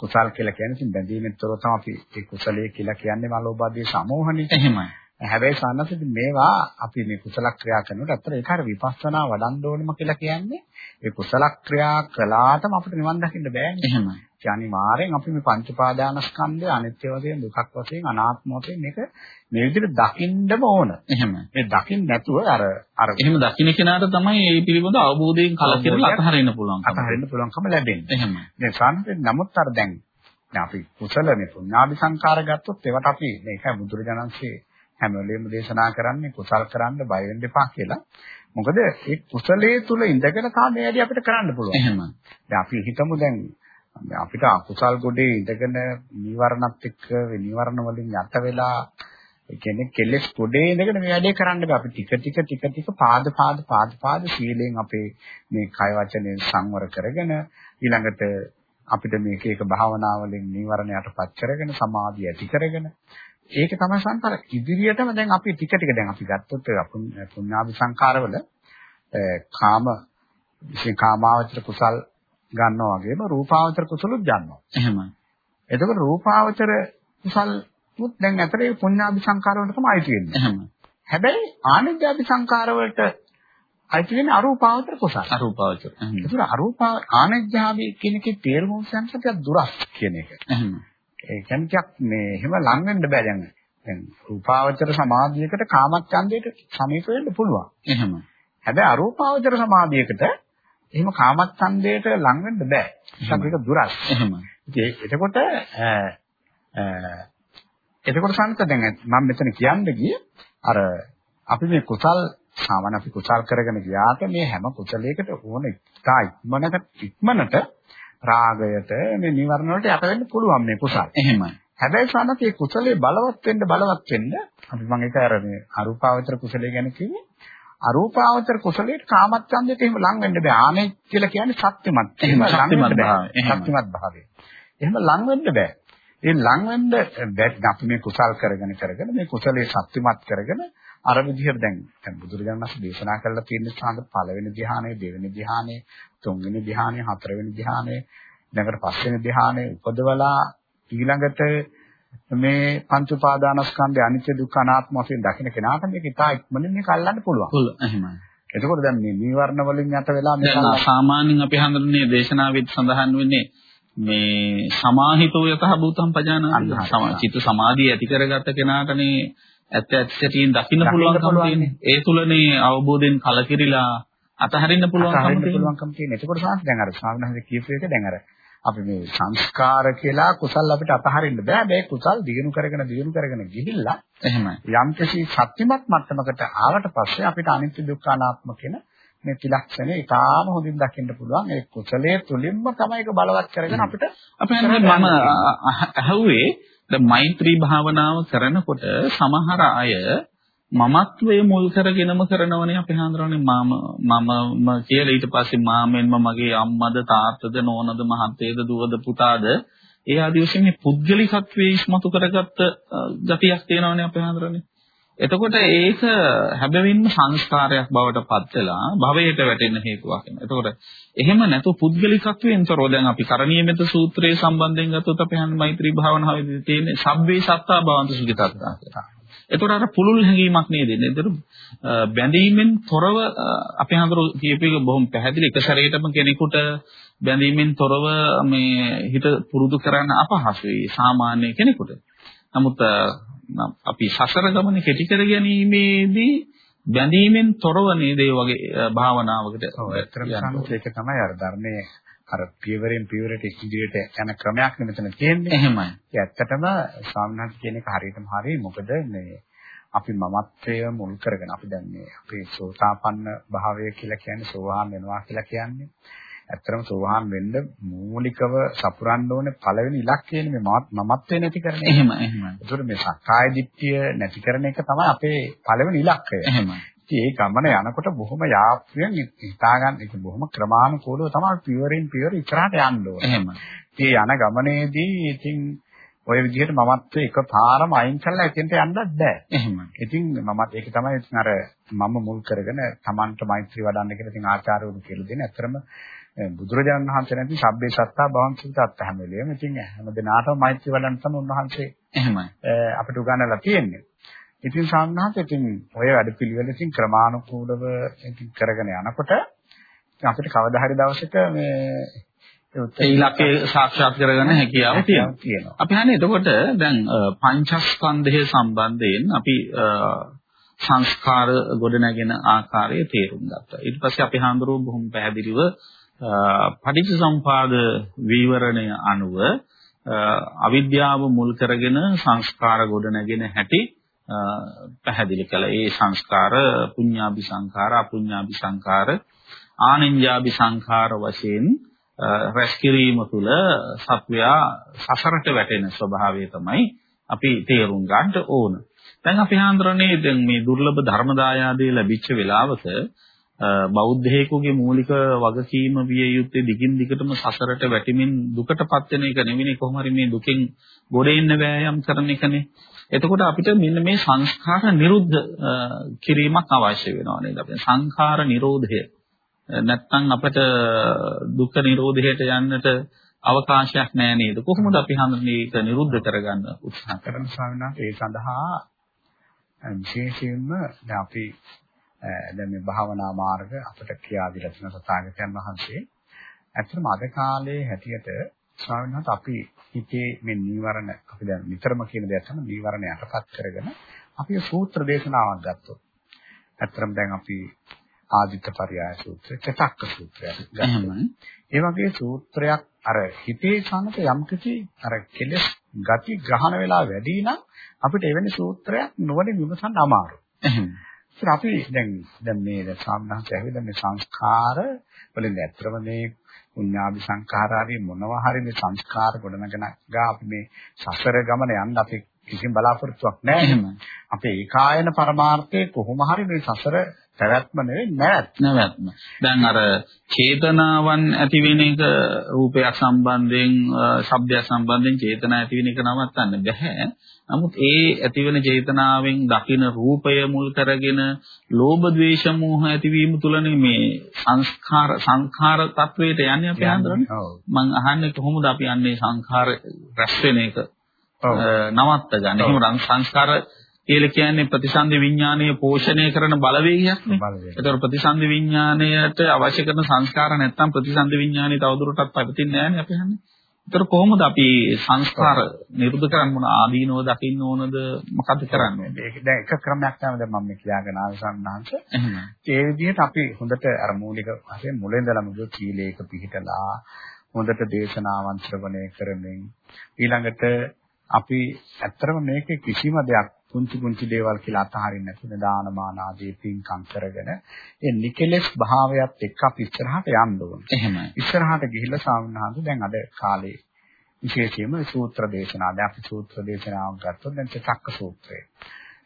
කුසල් කියලා කියන්නේ බැඳීමෙන් තොරව තමයි අපි ඒ කුසලයේ කියලා කියන්නේ මලෝභාදී සමෝහනේ. එහෙමයි. හැබැයි සානසෙදි මේවා අපි මේ කුසල ක්‍රියා කරනකොට අතර ඒක හරිය විපස්සනා වඩන්න ඕනම කියලා කියන්නේ ඒ කුසල ක්‍රියා කළාටම අපිට නිවන් දකින්න බෑනේ. එහෙමයි. ඒ අනිවාර්යෙන් අපි මේ පංච පාදානස්කන්ධය අනිත්‍ය වශයෙන් දුකක් වශයෙන් අනාත්ම වශයෙන් මේක මේ විදිහට දකින්නම ඕන. එහෙමයි. මේ දකින්න නැතුව අර අර එහෙම දකින්න කෙනාට තමයි මේ පිළිබඳ අවබෝධයෙන් කලකිරලා අතහරින්න පුළුවන්. අතහරින්න පුළුවන්කම ලැබෙන්නේ. එහෙමයි. දැන් සාමාන්‍යයෙන් නමුත් අර දැන් අපි කුසල මේ පුණ්‍යාභි සංකාර ගත්තොත් ඒවට අපි මේකයි බුදුරජාණන්සේ හැම වෙලෙම දේශනා කරන්නේ කුසල් කරන්න බය වෙන්න එපා කියලා. මොකද ඒ කුසලයේ තුල ඉඳගෙන තමයි වැඩි අපිට කරන්න පුළුවන්. එහෙමයි. දැන් අපි හිතමු දැන් අපිට අකුසල් ගොඩේ ඉඳගෙන නීවරණත් එක්ක නීවරණ වලින් යට වෙලා කෙනෙක් කෙලෙස් ගොඩේ ඉඳගෙන මේ වැඩේ කරන්න බෑ. අපි ටික ටික ටික ටික පාද පාද පාද පාද සීලෙන් අපේ මේ කය වචනේ සංවර කරගෙන ඊළඟට අපිට මේක එක භාවනාවලින් නීවරණයටපත් කරගෙන සමාධිය ඇති කරගෙන ඒක තමයි සංකාර ඉදිරියටම දැන් අපි ටික ටික දැන් අපි ගත්තොත් පුණ්‍යාභි සංකාරවල කාම විශේෂ කාමාවචර කුසල් ගන්නවා වගේම රූපාවචර කුසලුත් ගන්නවා. එහෙමයි. එතකොට රූපාවචර කුසල් මුත් දැන් ඇතරේ පුණ්‍යාභි සංකාර වලට තමයි අයිති වෙන්නේ. එහෙමයි. හැබැයි ආනිජ්ජාභි සංකාර වලට අයිති වෙන්නේ අරූපාවචර කුසල්. අරූපාවචර. ඒතර අරූපා ආනිජ්ජාභි කියන එකේ තේරුම සංසතිය දුරස් කියන එක. එහෙමයි. ඒ කියන්නේ මේ එහෙම ලං වෙන්න බෑ දැන්. දැන් රූපාවචර සමාධියකට කාමච්ඡන්දයට සමීප වෙන්න පුළුවන්. එහෙමයි. හැබැයි අරූපාවචර සමාධියකට එහෙම කාමච්ඡන්දයට ලං වෙන්න බෑ. ඒක දුරස්. ඉතින් එතකොට එතකොට සංක දැන් මම මෙතන කියන්න ගියේ අර අපි මේ කුසල් සාමාන්‍ය අපි කුසල් කරගෙන ගියාට මේ හැම කුසලයකට ඕන ඉතා ඉක්මනට ඉක්මනට රාගයට මේ නිවර්ණ වලට යට වෙන්න පුළුවන් මේ කුසල්. එහෙමයි. හැබැයි සානත් මේ කුසලේ බලවත් වෙන්න බලවත් වෙන්න අපි මම ඒක අර මේ අරූපාවචර කුසලයේ ගැන කිව්වේ අරූපාවචර කුසලයට කාමච්ඡන්දයට එහෙම ලං වෙන්න බෑ. ආනේ කියලා කියන්නේ සත්‍යමත්. එහෙම ශක්තිමත් භාවය. ශක්තිමත් භාවය. එහෙම ලං වෙන්න බෑ. ඒ ලං වෙන්න අපි මේ කුසල් කරගෙන කරගෙන මේ කුසලයේ ශක්තිමත් කරගෙන අර විදිහට දැන් දැන් බුදුරජාණන් වහන්සේ දේශනා කරලා තියෙන සාන්ද පළවෙනි ධ්‍යානය, දෙවෙනි ධ්‍යානය, තුන්වෙනි ධ්‍යානය, හතරවෙනි ධ්‍යානය, ඊළඟට පස්වෙනි ධ්‍යානය උපදවලා ඊළඟට මේ පංච උපාදානස්කන්ධය අනිත්‍ය දුක්ඛ අනාත්ම වශයෙන් දකින්න කෙනාට මේක ඉතා ඉක්මනින් මේක අල්ලන්න පුළුවන්. පුළුවන්. එහෙමයි. එතකොට දැන් මේ නීවරණ වලින් යට වෙලා මේක සාමාන්‍යයෙන් අපි හඳුන්වන්නේ දේශනාවෙත් සඳහන් වෙන්නේ මේ සමාහිතෝ යතහ භූතම් පජානාති. චිත්ත සමාධිය ඇති කරගත්ත කෙනාටනේ ඇත්ත ඇත්තටින් දකින්න පුළුවන්කම තියෙන්නේ. ඒ තුලනේ අවබෝධයෙන් කලකිරිලා අතහරින්න පුළුවන්කම තියෙන. එතකොට සාස් දැන් අර ස්වාමීන් වහන්සේ කියපු එක දැන් අර අපි මේ සංස්කාර කියලා කුසල් අපිට අතහරින්න බෑ. මේ කුසල් දිනු කරගෙන දිනු කරගෙන ගිහිල්ලා එහෙමයි. යම්කිසි සත්‍යමත් මට්ටමකට ආවට පස්සේ අපිට අනිත්‍ය දුක්ඛ අනාත්ම කියන මේ ත්‍රිලක්ෂණය ඊටාම හොඳින් දකින්න පුළුවන්. ඒ කුසලයේ තුලින්ම තමයි ඒක බලවත් කරගෙන අපිට අපි මම අහුවේ දැන් මෛත්‍රී භාවනාව කරනකොට සමහර අය මමත්වයේ මුල් කරගෙනම කරනවනේ අපි හඳුරන්නේ මම මමම කියලා ඊට පස්සේ මාමෙන්ම මගේ අම්මද තාත්තද නෝනද මහත්තයද දුවද පුතාද ඒ ආදී වශයෙන් මේ පුද්ගලිකත්වයේ ඉස්මතු කරගත්ත ගතියක් තියෙනවනේ අපි හඳුරන්නේ එතකොට ඒක හැබැවින්ම සංස්කාරයක් බවට පත් වෙලා භවයට වැටෙන්න හේතුවක් වෙනවා. එතකොට එහෙම නැතු පුද්ගලිකත්වයෙන් තොරව දැන් අපි කරණීය මෙත සූත්‍රයේ සම්බන්ධයෙන් ගත්තොත් අපි හන්නේ මෛත්‍රී භාවනාවේදී තියෙන්නේ සබ්බේ සත්තා භවන්ත සුඛිතත්තා කියලා. එතකොට අර පුළුල් හැඟීමක් නේද එන්නේ. එතකොට බැඳීමෙන් තොරව අපි හඳුරු කියපු එක බොහොම පැහැදිලි එක සැරේටම කෙනෙකුට බැඳීමෙන් තොරව මේ හිත පුරුදු කරන්න අපහසුයි සාමාන්‍ය කෙනෙකුට. නමුත් අපි සසර ගමන කෙටි කර ගැනීමේදී බැඳීමෙන් තොරව නේද ඒ වගේ භාවනාවකට ඔව් ඒක තමයි අර ධර්මයේ අර පියවරෙන් පියවරට ඉදිරියට යන ක්‍රමයක් මෙතන තියෙන්නේ. එහෙමයි. ඒ ඇත්තටම ස්වාමීනාත් කියන එක හරියටම හරි. මොකද මේ අපි මමත්වය මුල් කරගෙන අපි දැන් මේ අපේ සෝතාපන්න භාවය කියලා කියන්නේ සෝවාන් වෙනවා කියලා කියන්නේ. ඇත්තටම සෝවාන් වෙන්න මූලිකව සපුරන්න ඕනේ පළවෙනි ඉලක්කයනේ මේ මමත්වය නැති කරන එක. එහෙම එහෙමයි. ඒතකොට මේ සක්කාය දිට්ඨිය නැති කරන එක තමයි අපේ පළවෙනි ඉලක්කය. එහෙමයි. ඒ ගමන යනකොට බොහොම යාප්‍රියෙන් හිතා ගන්න ඒක බොහොම ක්‍රමානුකූලව තමයි පියවරින් පියවර ඉස්සරහට යන්න ඕනේ. එහෙම. ඒ යන ගමනේදී ඉතින් ඔය විදිහට මමත් එකපාරම අයින් කරලා එතෙන්ට යන්නත් බෑ. එහෙමයි. ඉතින් මමත් ඒක තමයි ඉතින් අර මම මුල් කරගෙන Tamanට මෛත්‍රී වඩන්න කියලා ඉතින් ආචාර්යවරු කියලා දෙන. ඇත්තරම බුදුරජාණන් වහන්සේ නැති සබ්බේ සත්තා භවං සුතත් හැම වෙලෙම ඉතින් හැම දිනාටම මෛත්‍රී වඩන්න තමයි උන්වහන්සේ එහෙමයි. අපිට උගන්වලා තියෙන්නේ. ඉතින් සාමනාත ඉතින් ඔය වැඩපිළිවෙල ඉතින් ක්‍රමානුකූලව ඉතින් කරගෙන යනකොට අපිට කවදා හරි දවසක මේ ඒ ඉලක්කය සාක්ෂාත් කරගන්න හැකියාව තියෙනවා. අපි හන්නේ එතකොට දැන් පංචස්කන්ධය සම්බන්ධයෙන් අපි සංස්කාර ගොඩනැගෙන ආකාරය තේරුම් ගත්තා. ඊට පස්සේ අපි හඳුරුව බොහොම පැහැදිලිව පටිච්චසමුපාද විවරණය අනුව අවිද්‍යාව මුල් කරගෙන සංස්කාර ගොඩනැගෙන හැටි පැහැදිලි කළා. ඒ සංස්කාර පුඤ්ඤාභි සංඛාර, අපුඤ්ඤාභි සංඛාර, ආනිඤ්ඤාභි සංඛාර වශයෙන් රැස් කිරීම තුළ සත්වයා සසරට වැටෙන ස්වභාවය තමයි අපි තේරුම් ගන්න ඕන. දැන් අපි හඳුරන්නේ දැන් මේ දුර්ලභ ධර්ම දායාදේ ලැබිච්ච වෙලාවක බෞද්ධයෙකුගේ මූලික වගකීම විය යුත්තේ දිගින් දිගටම සසරට වැටෙමින් දුකටපත් වෙන එක නෙවෙයි කොහොම හරි මේ දුකෙන් ගොඩ එන්න වෑයම් කරන එකනේ. එතකොට අපිට මෙන්න මේ සංස්කාර නිරුද්ධ කිරීමක් අවශ්‍ය වෙනවා නේද? අපේ සංඛාර නිරෝධය නැත්නම් අපිට දුක්ඛ නිරෝධයට යන්නට අවකාශයක් නැහැ නේද? කොහොමද අපි හඳුන්නේ ඒක නිරුද්ධ කරගන්න උත්සාහ කරන ස්වාමීන් වහන්සේ ඒ සඳහා විශේෂයෙන්ම දැන් අපි දැන් මේ භාවනා මාර්ග අපිට කියා දීලා තියෙන සතාගතයන් වහන්සේ ඇත්තටම අද කාලේ හැටියට ස්වාමීන් වහන්සේ අපි හිතේ මේ නීවරණ අපි දැන් නිතරම කියන දෙයක් තමයි නීවරණ යටපත් කරගෙන අපි සූත්‍ර දේශනාවක් ගත්තොත් ඇත්තටම දැන් අපි ආදිත්ත පරයය සූත්‍රය, චතක්ක සූත්‍රය ගන්නවා. ඒ වගේ සූත්‍රයක් අර හිතේ සමත යම්කිසි අර කෙලස් ගති ග්‍රහණ වෙලා වැඩි නම් අපිට එවැනි සූත්‍රයක් නොවන විමසන්න අමාරුයි. එහෙනම් අපි දැන් දැන් මේ සාමනහස ඇවිල්ලා මේ සංස්කාර වලින් ඇත්තම මේ පුඤ්ඤාභි සංඛාරාදී මොනවා හරි මේ සංස්කාර ගොඩනගෙන ගා අපි මේ සසර ගමන යන්න අපි කිසිම බලාපොරොත්තුවක් නැහැ එහෙම. අපේ ඒකායන පරමාර්ථයේ කොහොම හරි මේ සසර පැවැත්ම නෙවෙයි නැත්. නැවැත්ම. දැන් අර චේතනාවන් ඇති වෙන එක රූපයක් සම්බන්ධයෙන්, ශබ්දයක් සම්බන්ධයෙන් චේතනා ඇති වෙන එක නවත්තන්න බැහැ. නමුත් ඒ ඇති වෙන චේතනාවෙන් දකින රූපය මුල් කරගෙන ලෝභ ද්වේෂ මෝහ ඇතිවීම තුලනේ මේ සංස්කාර සංඛාර තත්වයට යන්නේ අපි හඳුනන්නේ. මම අහන්නේ කොහොමද අපි යන්නේ සංඛාර රැස් වෙන එක නවත්ත ගන්න. එහෙම සංස්කාර කියලා කියන්නේ ප්‍රතිසන්දි විඥානයේ පෝෂණය කරන බලවේගයක් නේ. ඒතකොට ප්‍රතිසන්දි විඥාණයට අවශ්‍ය කරන සංස්කාර නැත්තම් ප්‍රතිසන්දි විඥානය තවදුරටත් පැවතින්නේ නැහැ නේ අපි හන්නේ. ඒතර කොහොමද අපි සංස්කාර නිරුද්ධ කරන්න ඕන ආදීනව දකින්න ඕනද මොකද්ද කරන්නේ? ඒක දැන් එක ක්‍රමයක් තමයි දැන් මම මේ කියාගෙන සම්හංශ. ඒ විදිහට අපි හොඳට අර මූලික වශයෙන් මුලින්දලම දුක් සීලයක පිහිටලා හොඳට දේශනාවන් ශ්‍රවණය කරමින් ඊළඟට අපි ඇත්තටම මේකේ කිසිම දෙයක් පුංචි පුංචි දේවල් කියලා අතහරින්න නැතුව දානමාන ආදී පින්කම් කරගෙන ඒ නිකලස් භාවයත් එක්ක අපි ඉස්සරහට යන්න ඕනේ. එහෙමයි. ඉස්සරහට ගිහිල්ලා සාමනාහඳු දැන් අද කාලේ විශේෂයෙන්ම සූත්‍ර දේශනා දැන් අපි සූත්‍ර දේශනාවක් ගත්තොත් දැන් චක්ක සූත්‍රය.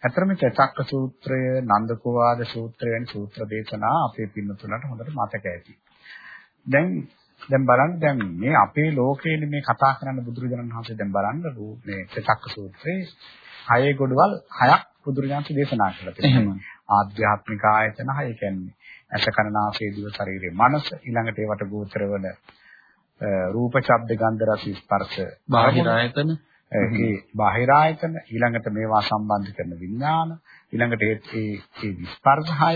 ඇත්තටම චක්ක සූත්‍රය, නන්දකෝවාද සූත්‍රය වැනි සූත්‍ර දේශනා අපේ පින්නතුලට හොඳට මතක ඇති. දැන් දැන් බලන්න දැන් මේ අපේ ලෝකයේ මේ කතා කරන්න බුදුරජාණන් වහන්සේ දැන් බලන්න මේ චක්ක සූත්‍රයේ හයේ ගොඩවල් හයක් බුදුරජාණන් දේශනා කළා තියෙනවා. ආධ්‍යාත්මික ආයතන හය කියන්නේ. ඇස කන නාසය දිව ශරීරය මනස ඊළඟට ඒවට ගෝචර වන රූප ශබ්ද ගන්ධ රස ස්පර්ශ. බාහිර ආයතන? ඒ බාහිර ආයතන ඊළඟට මේවා සම්බන්ධ කරන විඥාන ඊළඟට ඒ ඒ ස්පර්ශය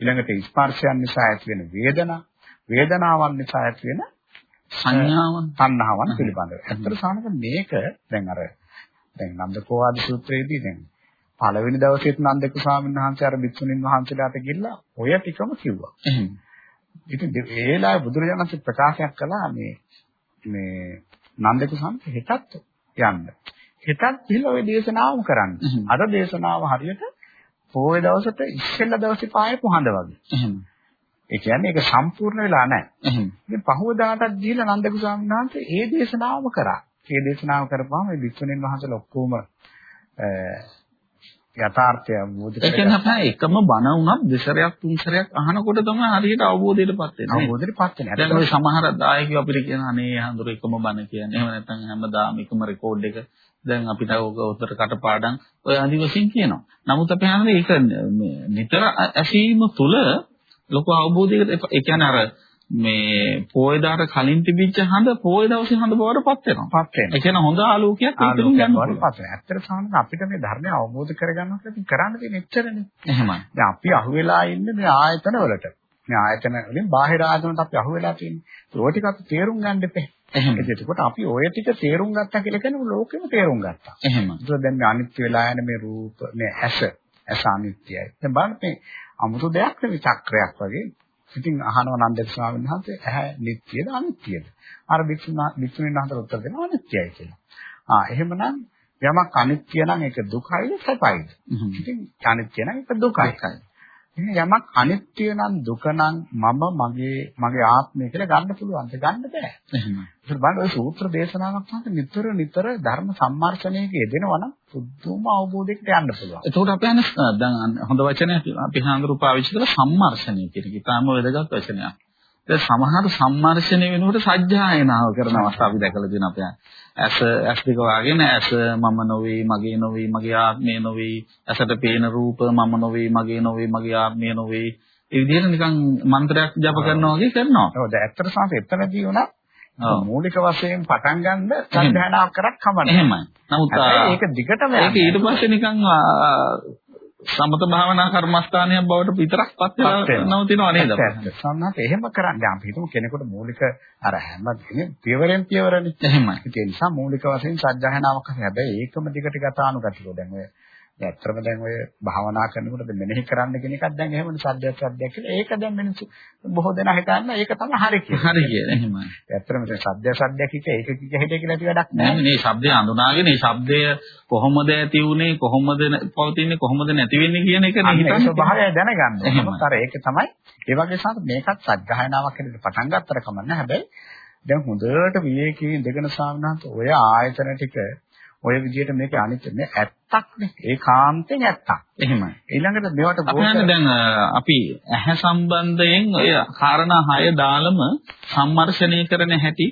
ඊළඟට ස්පර්ශයන් නිසා ඇති වෙන වේදනා වේදනාවන් නිසා ඇති වෙන සංඥාවන්. තණ්හාවන් පිළිබඳව. ඇත්තට සානක මේක දැන් අර දැන් නන්දකෝවාද සූත්‍රයේදී දැන් පළවෙනි දවසේත් නන්දක ස්වාමීන් වහන්සේ අර බිත්තුණින් වහන්සේලාට ගිහිල්ලා ඔය ටිකම කිව්වා. ඉතින් ඒ වෙලාවේ බුදුරජාණන් වහන්සේ ප්‍රකාශයක් කළා මේ මේ නන්දක ස්වාමීන් හෙටත් යන්න. හෙටත් ගිහිල්ලා ওই දේශනාවම කරන්න. අද දේශනාව හරියට පොයේ දවසට ඉස්සෙල්ලා දවසේ පායපු හඳ වගේ. ඒ කියන්නේ ඒක සම්පූර්ණ වෙලා නැහැ. ඉතින් පහවදාටත් ගිහිල්ලා නන්දක ස්වාමීන් වහන්සේ ඒ දේශනාවම කරා. ඒ දේශනාව කරපුවාම මේ වික්ෂුණීන් වහන්සේලා ඔක්කොම යථාර්ථය අවබෝධ කරගන්න. ඒ කියන්නේ අපේ එකම බණ වුණත් දෙසරයක් තුන්සරයක් අහනකොට තමයි හරියට අවබෝධයටපත් වෙන්නේ. අවබෝධයටපත් වෙන්නේ. දැන් ඔය සමහර දායකයෝ අපිට කියන අනේ හඳුර එකම බණ කියන්නේ. එහෙම නැත්නම් හැමදාම එකම රෙකෝඩ් එක දැන් අපිට ඕක උතර කටපාඩම් ඔය වශයෙන් කියනවා. නමුත් අපි හන්නේ ඒක නිතර ඇසීම තුළ ලොකු අවබෝධයකට ඒ කියන්නේ අර මේ පොයදාට කලින් තිබිච්ච හඳ පොය දවසේ හඳ බවටපත් වෙනවා. පත් වෙනවා. ඒ කියන්නේ හොඳ ආලෝකයක් ඒකෙන් ගන්න පුළුවන්. ඇත්තට සාමාන්‍ය අපිට මේ ධර්මය අවබෝධ කරගන්නකොට අපි කරන්න තියෙන එච්චරනේ. එහෙමයි. දැන් අපි අහුවෙලා ඉන්නේ මේ ආයතන වලට. මේ ආයතන වලින් බාහිර ආයතනට අපි අහුවෙලා තියෙන්නේ. ඒක ටික අපි තේරුම් ගන්න දෙපේ. එහෙම. එතකොට අපි ඔය ටික තේරුම් ගත්තා කියලා කියන්නේ ලෝකෙම තේරුම් ගත්තා. එහෙම. ඒක දැන් මේ අනිත්‍ය වෙලා යන මේ රූප මේ ඇස ඇස අනිත්‍යයි. දැන් බලන්න මේ අමුතු දෙයක් නෙවෙයි චක්‍රයක් වගේ. ඉතින් අහනවා නන්ද ස්වාමීන් වහන්සේ ඇහැ නිට්ටියද අනිත්‍යද? අර භික්ෂුණා භික්ෂුණීන් වහන්සේ උත්තර දෙනවා අනිත්‍යයි කියලා. ආ එහෙමනම් යමක් අනිත්‍ය නම් ඒක දුකයිද සැපයිද? ඉතින් අනිත්‍ය නම් ඒක දුකයි. යමක් අනිත්‍ය නම් දුක නම් මම මගේ මගේ ආත්මය කියලා ගන්න පුළුවන්ද? ගන්න බෑ. එහෙමයි. ඒක බලන්න ඔය සූත්‍ර දේශනාවක් තමයි නිතර නිතර ධර්ම සම්මාර්ෂණයක යෙදෙනවා නම් සුද්ධම අවබෝධයකට යන්න පුළුවන්. එතකොට අපි යන්නේ දැන් හොඳ වචනයක් අපි හාමුදුරු පාවිච්චි කරලා සම්මාර්ෂණය කියන එක. ඊටාම වැදගත් වචනයක්. දැන් සමහර සම්මාර්ෂණය වෙනකොට සත්‍යයනාව කරන අවස්ථා අපි දැකලා තියෙනවා අපේ. ඇස ඇස් දෙක වගේ නෑ ඇස මම නොවේ මගේ නොවේ මගේ ආත්මය නොවේ ඇසට පේන රූප මම නොවේ මගේ නොවේ මගේ ආත්මය නොවේ ඒ විදිහට නිකන් මන්ත්‍රයක් ජප කරනවා වගේ කරනවා. ඔව් දැන් ඇත්තට සාංශ එතනදී උනත් මූලික වශයෙන් පටන් ගන්න සත්‍යයනාවක් කරක් කමන්නේ. එහෙමයි. නමුත් ඒක දිගටම ඒක ඊට පස්සේ නිකන් සමත භාවනා කර්මස්ථානයක් බවට විතරක්පත් වෙලා නවතිනව නේද? සම්මත එහෙම කරන්නේ. අපි හිතමු කෙනෙකුට මූලික අර හැම දිනේ පියවරෙන් පියවරනේ. එහෙමයි. ඒ නිසා මූලික වශයෙන් සත්‍යයනාවක් හැබැයි ඒකම දිගට ගතානුගතිකෝ. දැන් ඔය ඇත්තම දැන් ඔය භාවනා කරනකොට මෙනෙහි කරන්න කියන එකක් දැන් එහෙමනේ සද්දයක් සද්දයක් කියලා. ඒක දැන් මිනිස්සු බොහෝ දෙනා හිතන්නේ ඒක තමයි හරි කියලා. හරි කියලා එහෙමයි. ඇත්තම දැන් සද්දයක් සද්දයක් කිව්ක ඒක කිව්ක හිතේ කියලා ඇති වැඩක් නෑ. නෑ මේ ශබ්දය අඳුනාගෙන මේ ශබ්දය කොහොමද ඇති වුනේ කොහොමද පවතින්නේ කොහොමද නැති වෙන්නේ කියන එක නේ හිතන්නේ. ස්වභාවය දැනගන්න. එහෙමත් අර ඒක තමයි ඒ වගේ සාත මේකත් සත්‍යයනාවක් හැටියට පටන් ගත්තට කමන්නේ. හැබැයි දැන් හොඳට විවේකී ඉඳගෙන සාමනාත් ඔය ආයතන ටික ඔය විදිහට මේක අනිත්‍ය නේ ඇත්තක් නේ. ඒකාන්තයෙන් ඇත්තක් එහෙමයි. ඊළඟට මේවට අපි දැන් අපි ඇහැ සම්බන්ධයෙන් ඔය කාරණා හය දාලම සම්මර්ෂණය කරන හැටි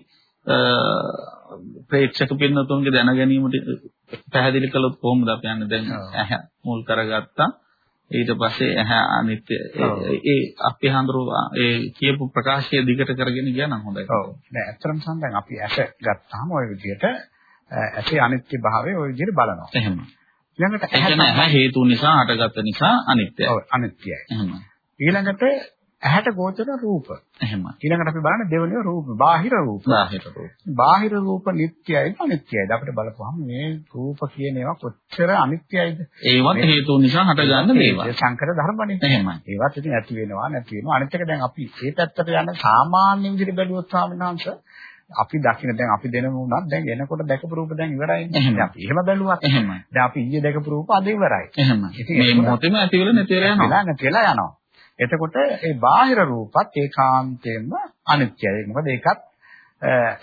ප්‍රේක්ෂක පින්නතුන්ගේ දැන ගැනීමට පැහැදිලි කළොත් කොහොමද අපි යන්නේ? දැන් ඇහැ මුල් කරගත්තා. ඊට පස්සේ ඇහැ අනිත්‍ය ඒ අපි හඳුරු ඒ කියපු ප්‍රකාශය දිගට කරගෙන ගියා නම් හොඳයි. ඔව්. දැන් ඇත්තටම සම්බන්ධයෙන් අපි ඇස ගත්තාම ওই විදිහට ඇසේ අනිත්‍ය භාවය ওই විදිහට බලනවා. එහෙම. ඊළඟට ඇහැ හේතු නිසා හටගත්ත නිසා අනිත්‍යයි. ඔව් අනිත්‍යයි. එහෙම. ඊළඟට ඇහැට ගෝචර රූප. එහෙම. ඊළඟට අපි බලන්නේ දෙවෙනිව රූප, බාහිර රූප. බාහිර රූප. බාහිර රූප නිට්ටයයි අනිත්‍යයිද අපිට බලපුවහම මේ රූප කියන ඒවා කොච්චර අනිත්‍යයිද? ඒවත් හේතු නිසා හටගන්න දේවල්. සංකර ධර්මනේ. එහෙමයි. ඒවත් ඉතින් ඇති වෙනවා නැති වෙනවා. අනිත් එක දැන් අපි මේ පැත්තට යන සාමාන්‍ය විදිහට බැලුවොත් ස්වාමීන් වහන්සේ අපි දකින්න දැන් අපි දෙනම උනත් දැන් එනකොට දැකපු රූප දැන් ඉවරයිනේ. එහෙම. අපි එහෙම බැලුවත්. එහෙමයි. දැන් අපි ඊයේ දැකපු රූප අද ඉවරයි. එහෙම. මේ මොහොතේම ඇති වෙලා නැති වෙලා යනවා. නැති වෙලා යනවා. එතකොට ඒ බාහිර රූපත් ඒකාන්තයෙන්ම අනිත්‍යයි. මොකද ඒකත්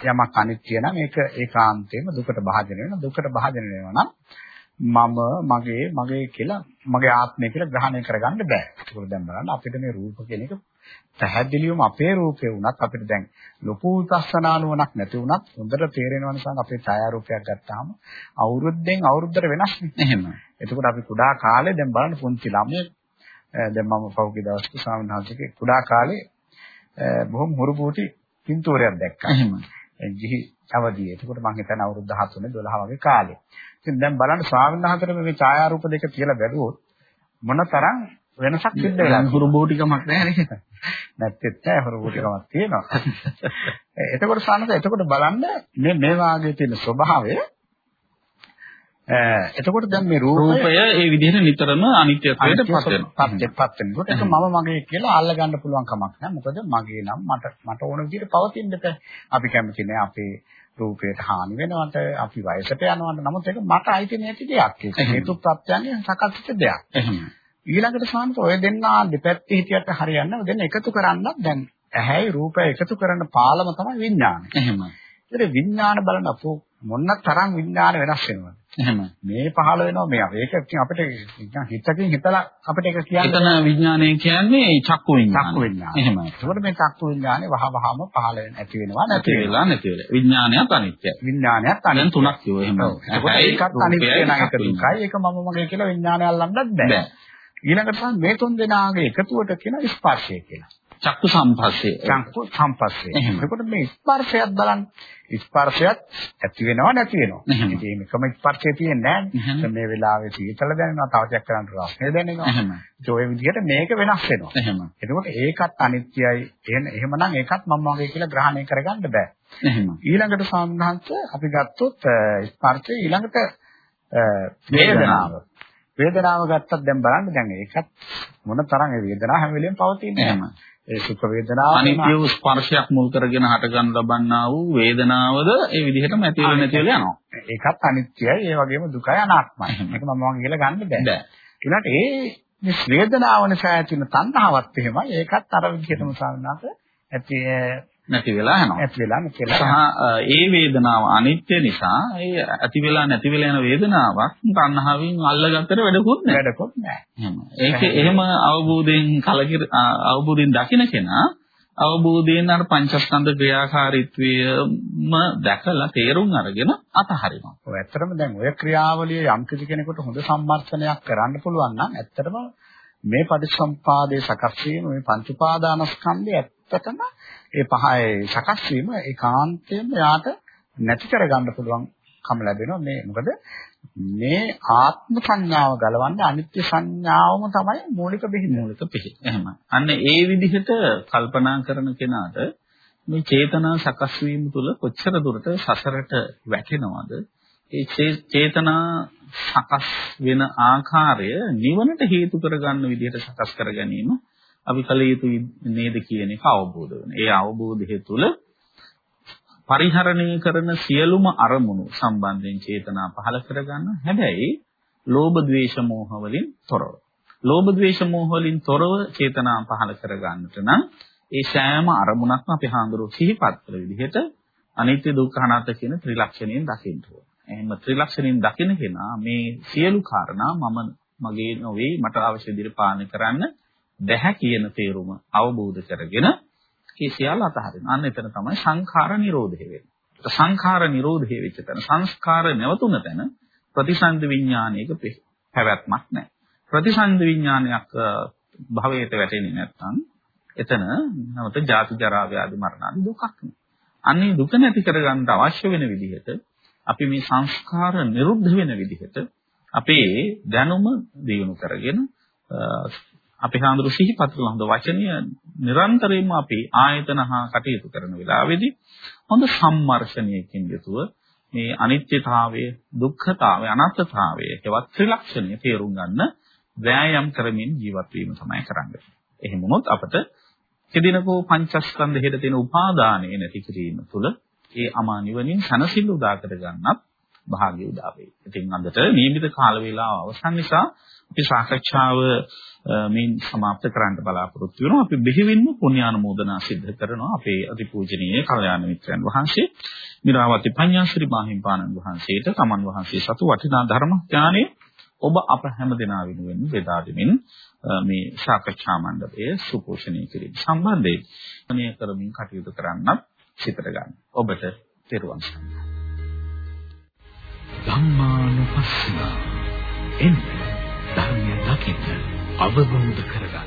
යමක් අනිත්‍ය නම් ඒක ඒකාන්තයෙන්ම දුකට භාජනය වෙනවා. දුකට භාජනය වෙනවා නම් මම මගේ මගේ කියලා මගේ ආත්මය කියලා ග්‍රහණය කරගන්න බෑ. ඒක දැන් බලන්න අපිට මේ රූප කියන එක පැහැදිලිවම අපේ රූපේ වුණත් අපිට දැන් ලොකු උපස්සනානුවණක් නැති වුණත් හොඳට තේරෙනවා නිසා අපේ ඡායාරූපයක් ගත්තාම අවුරුද්දෙන් අවුරුද්දට වෙනස් නේ. එහෙම. එතකොට අපි කුඩා කාලේ දැන් බලන්න පුංචි ළමයෙක් දැන් මම පහුගිය දවස්ක ස්වාමීන් වහන්සේගේ කුඩා කාලේ බොහොම හුරුපූටි පින්තූරයක් දැක්කා. එහෙම. ජිහි අවදියේ. එතකොට මම හිතන්නේ අවුරුදු 13 12 වගේ කාලේ. ඉතින් දැන් බලන්න ස්වාමීන් වහන්සේට මේ ඡායාරූප දෙක තියලා බැලුවොත් මොනතරම් වෙනසක් සිද්ධ වෙලා හුරු බෝටිකමක් නැහැ නේද? නැත්තේ නැහැ හුරු බෝටිකමක් තියෙනවා. එතකොට සානද එතකොට බලන්න මේ මේ වාගේ තියෙන ස්වභාවය එතකොට දැන් මේ රූපය ඒ විදිහට නිතරම අනිත්‍යත්වයට පත් වෙනවා. පත් වෙනකොට ඒක මම මගේ කියලා අල්ල ගන්න පුළුවන් කමක් නැහැ. මොකද මගේ නම් මට මට ඕන විදිහට පවතින්න බෑ. අපි කැමති නෑ අපේ රූපයට හානි වෙනවට, අපි වයසට යනවට. නමුත් ඒක මට අයිති නැති දෙයක්. ඒක හේතු ප්‍රත්‍යයන්ගෙන් සකස් දෙයක්. එහෙම. ඊළඟට සාන්ත ඔය දෙන්නා දෙපැත්තේ හිටියට හරියන්නේ දෙන්න එකතු කරන්නත් දැන් ඇහැයි රූපය එකතු කරන පාලම තමයි විඥානය. එහෙමයි. ඒතර විඥාන බලන අපෝ මොන්න තරම් විඥාන වෙනස් වෙනවද? එහෙම. මේ පහළ වෙනවා මේ ඒක ඉතින් අපිට හිතකින් හිතලා අපිට ඒක කියන්න එතන විඥානය කියන්නේ චක්කු විඥානය. චක්කු විඥානය. එහෙමයි. ඒකෝට මේ චක්කු විඥානේ වහ වහම පහළ වෙන ඇති වෙනවා නැති වෙලා නැති වෙලා. විඥානයත් අනිත්‍යයි. විඥානයත් අනිත්‍ය. තුනක් කියෝ එහෙම. ඒකත් අනිත්‍ය නම් එක දුකයි. ඒක මම මගේ කියලා විඥානය අල්ලන්නත් බෑ. ඊළඟට තමයි මේ තුන් දෙනාගේ එකතුවට කියන ස්පර්ශය කියලා. චක්කු සම්පස්සේ. චක්කු සම්පස්සේ. එතකොට මේ ස්පර්ශයත් බලන්න. ස්පර්ශයත් ඇති වෙනවා නැති වෙනවා. ඉතින් මේකම ස්පර්ශය තියෙන්නේ. නැහැ. මේ වෙලාවේ සීතල දැනෙනවා, තව ටිකක් කරන් රස්නේ දැනෙනවා. ඒ ඔය විදිහට මේක වෙනස් වෙනවා. එහෙම. එතකොට ඒකත් අනිත්‍යයි. එහෙම එහෙමනම් ඒකත් මම වගේ කියලා ග්‍රහණය කරගන්න බෑ. එහෙම. ඊළඟට සාමහන්ත අපි ගත්තොත් ස්පර්ශය ඊළඟට වේදනාව. වේදනාව ගත්තත් දැන් බලන්න දැන් ඒකත් මොන තරම් ඒ වේදනාව හැම වෙලෙම පවතින්නේ එහෙම. ඒ සුඛ වේදනාව අනිත්‍ය ස්පර්ශයක් මුල් කරගෙන හට ගන්න ලබන්නා වූ වේදනාවද ඒ විදිහටම ඇති වෙලා නැති වෙලා යනවා. ඒකත් අනිත්‍යයි ඒ වගේම දුකයි අනාත්මයි. මේක මම වගේ කියලා ගන්න බෑ. ඊළඟට ඒ මේ වේදනාව නිසා ඇති වෙන තණ්හාවත් එහෙමයි. ඒකත් අර විදිහටම සාමනාත ඇති නැති වෙලා යනවා. ඇති වෙලා නැතිලා අ, ඒ වේදනාව අනිත්‍ය නිසා ඒ ඇති වෙලා නැති වෙලා යන වේදනාවක් තණ්හාවෙන් අල්ලගත්තට වැඩකුත් නැහැ. වැඩකොත් නැහැ. ඒක එහෙම අවබෝධයෙන් කලකිර අවබෝධයෙන් දකින කෙනා අවබෝධයෙන් අර පංචස්කන්ධ ක්‍රියාකාරීත්වයම දැකලා තේරුම් අරගෙන අතහරිනවා. ඔය ඇත්තටම දැන් ඔය ක්‍රියාවලිය යම් කිසි කෙනෙකුට හොඳ සම්මර්ෂණයක් කරන්න පුළුවන් නම් ඇත්තටම මේ පටිච්චසම්පාදයේ සකස් වීම මේ පංච උපාදානස්කන්ධය ඇත්තටම ඒ පහේ සකස් වීම ඒකාන්තයෙන්ම යාට නැති කරගන්න පුළුවන් කම ලැබෙනවා මේ මොකද මේ ආත්ම සංඥාව ගලවන්න අනිත්‍ය සංඥාවම තමයි මූලික බෙහෙත. මූලික පිළි. එහෙම. අන්න ඒ විදිහට කල්පනා කරන කෙනාට මේ චේතනා සකස් වීම තුළ කොච්චර දුරට සසරට වැටෙනවද? ඒ චේ- චේතනා සකස් වෙන ආකාරය නිවනට හේතු කරගන්න විදිහට සකස් කර ගැනීම අපි කල යුතු නේද කියන එක අවබෝධ වෙන. ඒ අවබෝධය තුළ පරිහරණය කරන සියලුම අරමුණු සම්බන්ධයෙන් චේතනා පහළ කරගන්න. හැබැයි ලෝභ ද්වේෂ මෝහ වලින් තොරව. ලෝභ ද්වේෂ මෝහ වලින් තොරව චේතනා පහළ කරගන්නට නම් ඒ සෑම අරමුණක්ම අපි හාඳුරු සිහිපත් කළ විදිහට අනිත්‍ය දුක්ඛ අනාත්ම කියන ත්‍රිලක්ෂණයෙන් දකින්න ඕන. එහෙම ත්‍රිලක්ෂණයෙන් දකින කෙනා මේ සියලු කාරණා මම මගේ නොවේ මට අවශ්‍ය විදිහට පාලනය කරන්න බැහැ කියන තේරුම අවබෝධ කරගෙන ඒ සියල්ල අතහරිනවා. අන්න එතන තමයි සංඛාර නිරෝධය වෙන්නේ. සංඛාර නිරෝධය වෙච්ච තැන සංස්කාර නැවතුන තැන ප්‍රතිසන්ද විඥානයක පෙ- පැවැත්මක් නැහැ. ප්‍රතිසන්ද විඥානයක් අ, භවයට වැටෙන්නේ නැත්නම් එතන නැවත ජාති ජරා ව්‍යාධි මරණ ආදී දුකක් නේ. අන්නේ දුක නැති කරගන්න අවශ්‍ය වෙන විදිහට අපි මේ සංස්කාර නිරුද්ධ වෙන විදිහට අපේ දැනුම දියුණු කරගෙන අ, අපි හාමුදුරු සිහිපත් කළ හොඳ වචනය නිරන්තරයෙන්ම අපි ආයතන හා කටයුතු කරන වෙලාවේදී හොඳ සම්මර්ෂණයකින් යුතුව මේ අනිත්‍යතාවය, දුක්ඛතාවය, අනාත්මතාවය කියවත් ත්‍රිලක්ෂණය තේරුම් ගන්න වෑයම් කරමින් ජීවත් වීම තමයි කරන්නේ. එහෙම වුණොත් අපට කෙදිනකෝ පංචස්කන්ධ හෙට තියෙන උපාදානය නැති කිරීම තුළ ඒ අමා නිවනින් සනසිල්ල උදා කර ගන්නත් භාග්‍ය උදා වේ. ඉතින් අදට නියමිත කාල වේලාව අවසන් නිසා අපි සාකච්ඡාව අ, මේන් સમાપ્ત කරන්න බලාපොරොත්තු වෙනවා. අපි බෙහෙවින්ම පුණ්‍යානුමෝදනා සිද්ධ කරනවා අපේ අතිපූජනීය කල්යාණ මිත්‍රයන් වහන්සේ මිරාවති පඤ්ඤාශ්‍රී මාහිම්පාණන් වහන්සේට තමන් වහන්සේ සතු වටිනා ධර්ම ඥානය ඔබ අප හැම දෙනා වෙනුවෙන් බෙදා දෙමින් අ, මේ සාකච්ඡා මණ්ඩපය සුපෝෂණය කිරීම සම්බන්ධයෙන් අනේ කරමින් කටයුතු කරන්නත් සිතට ගන්න. ඔබට තෙරුවන් සරණයි. ධම්මානුපස්සන එන්න ධර්මය දකින්න අවබෝධ කරගන්න.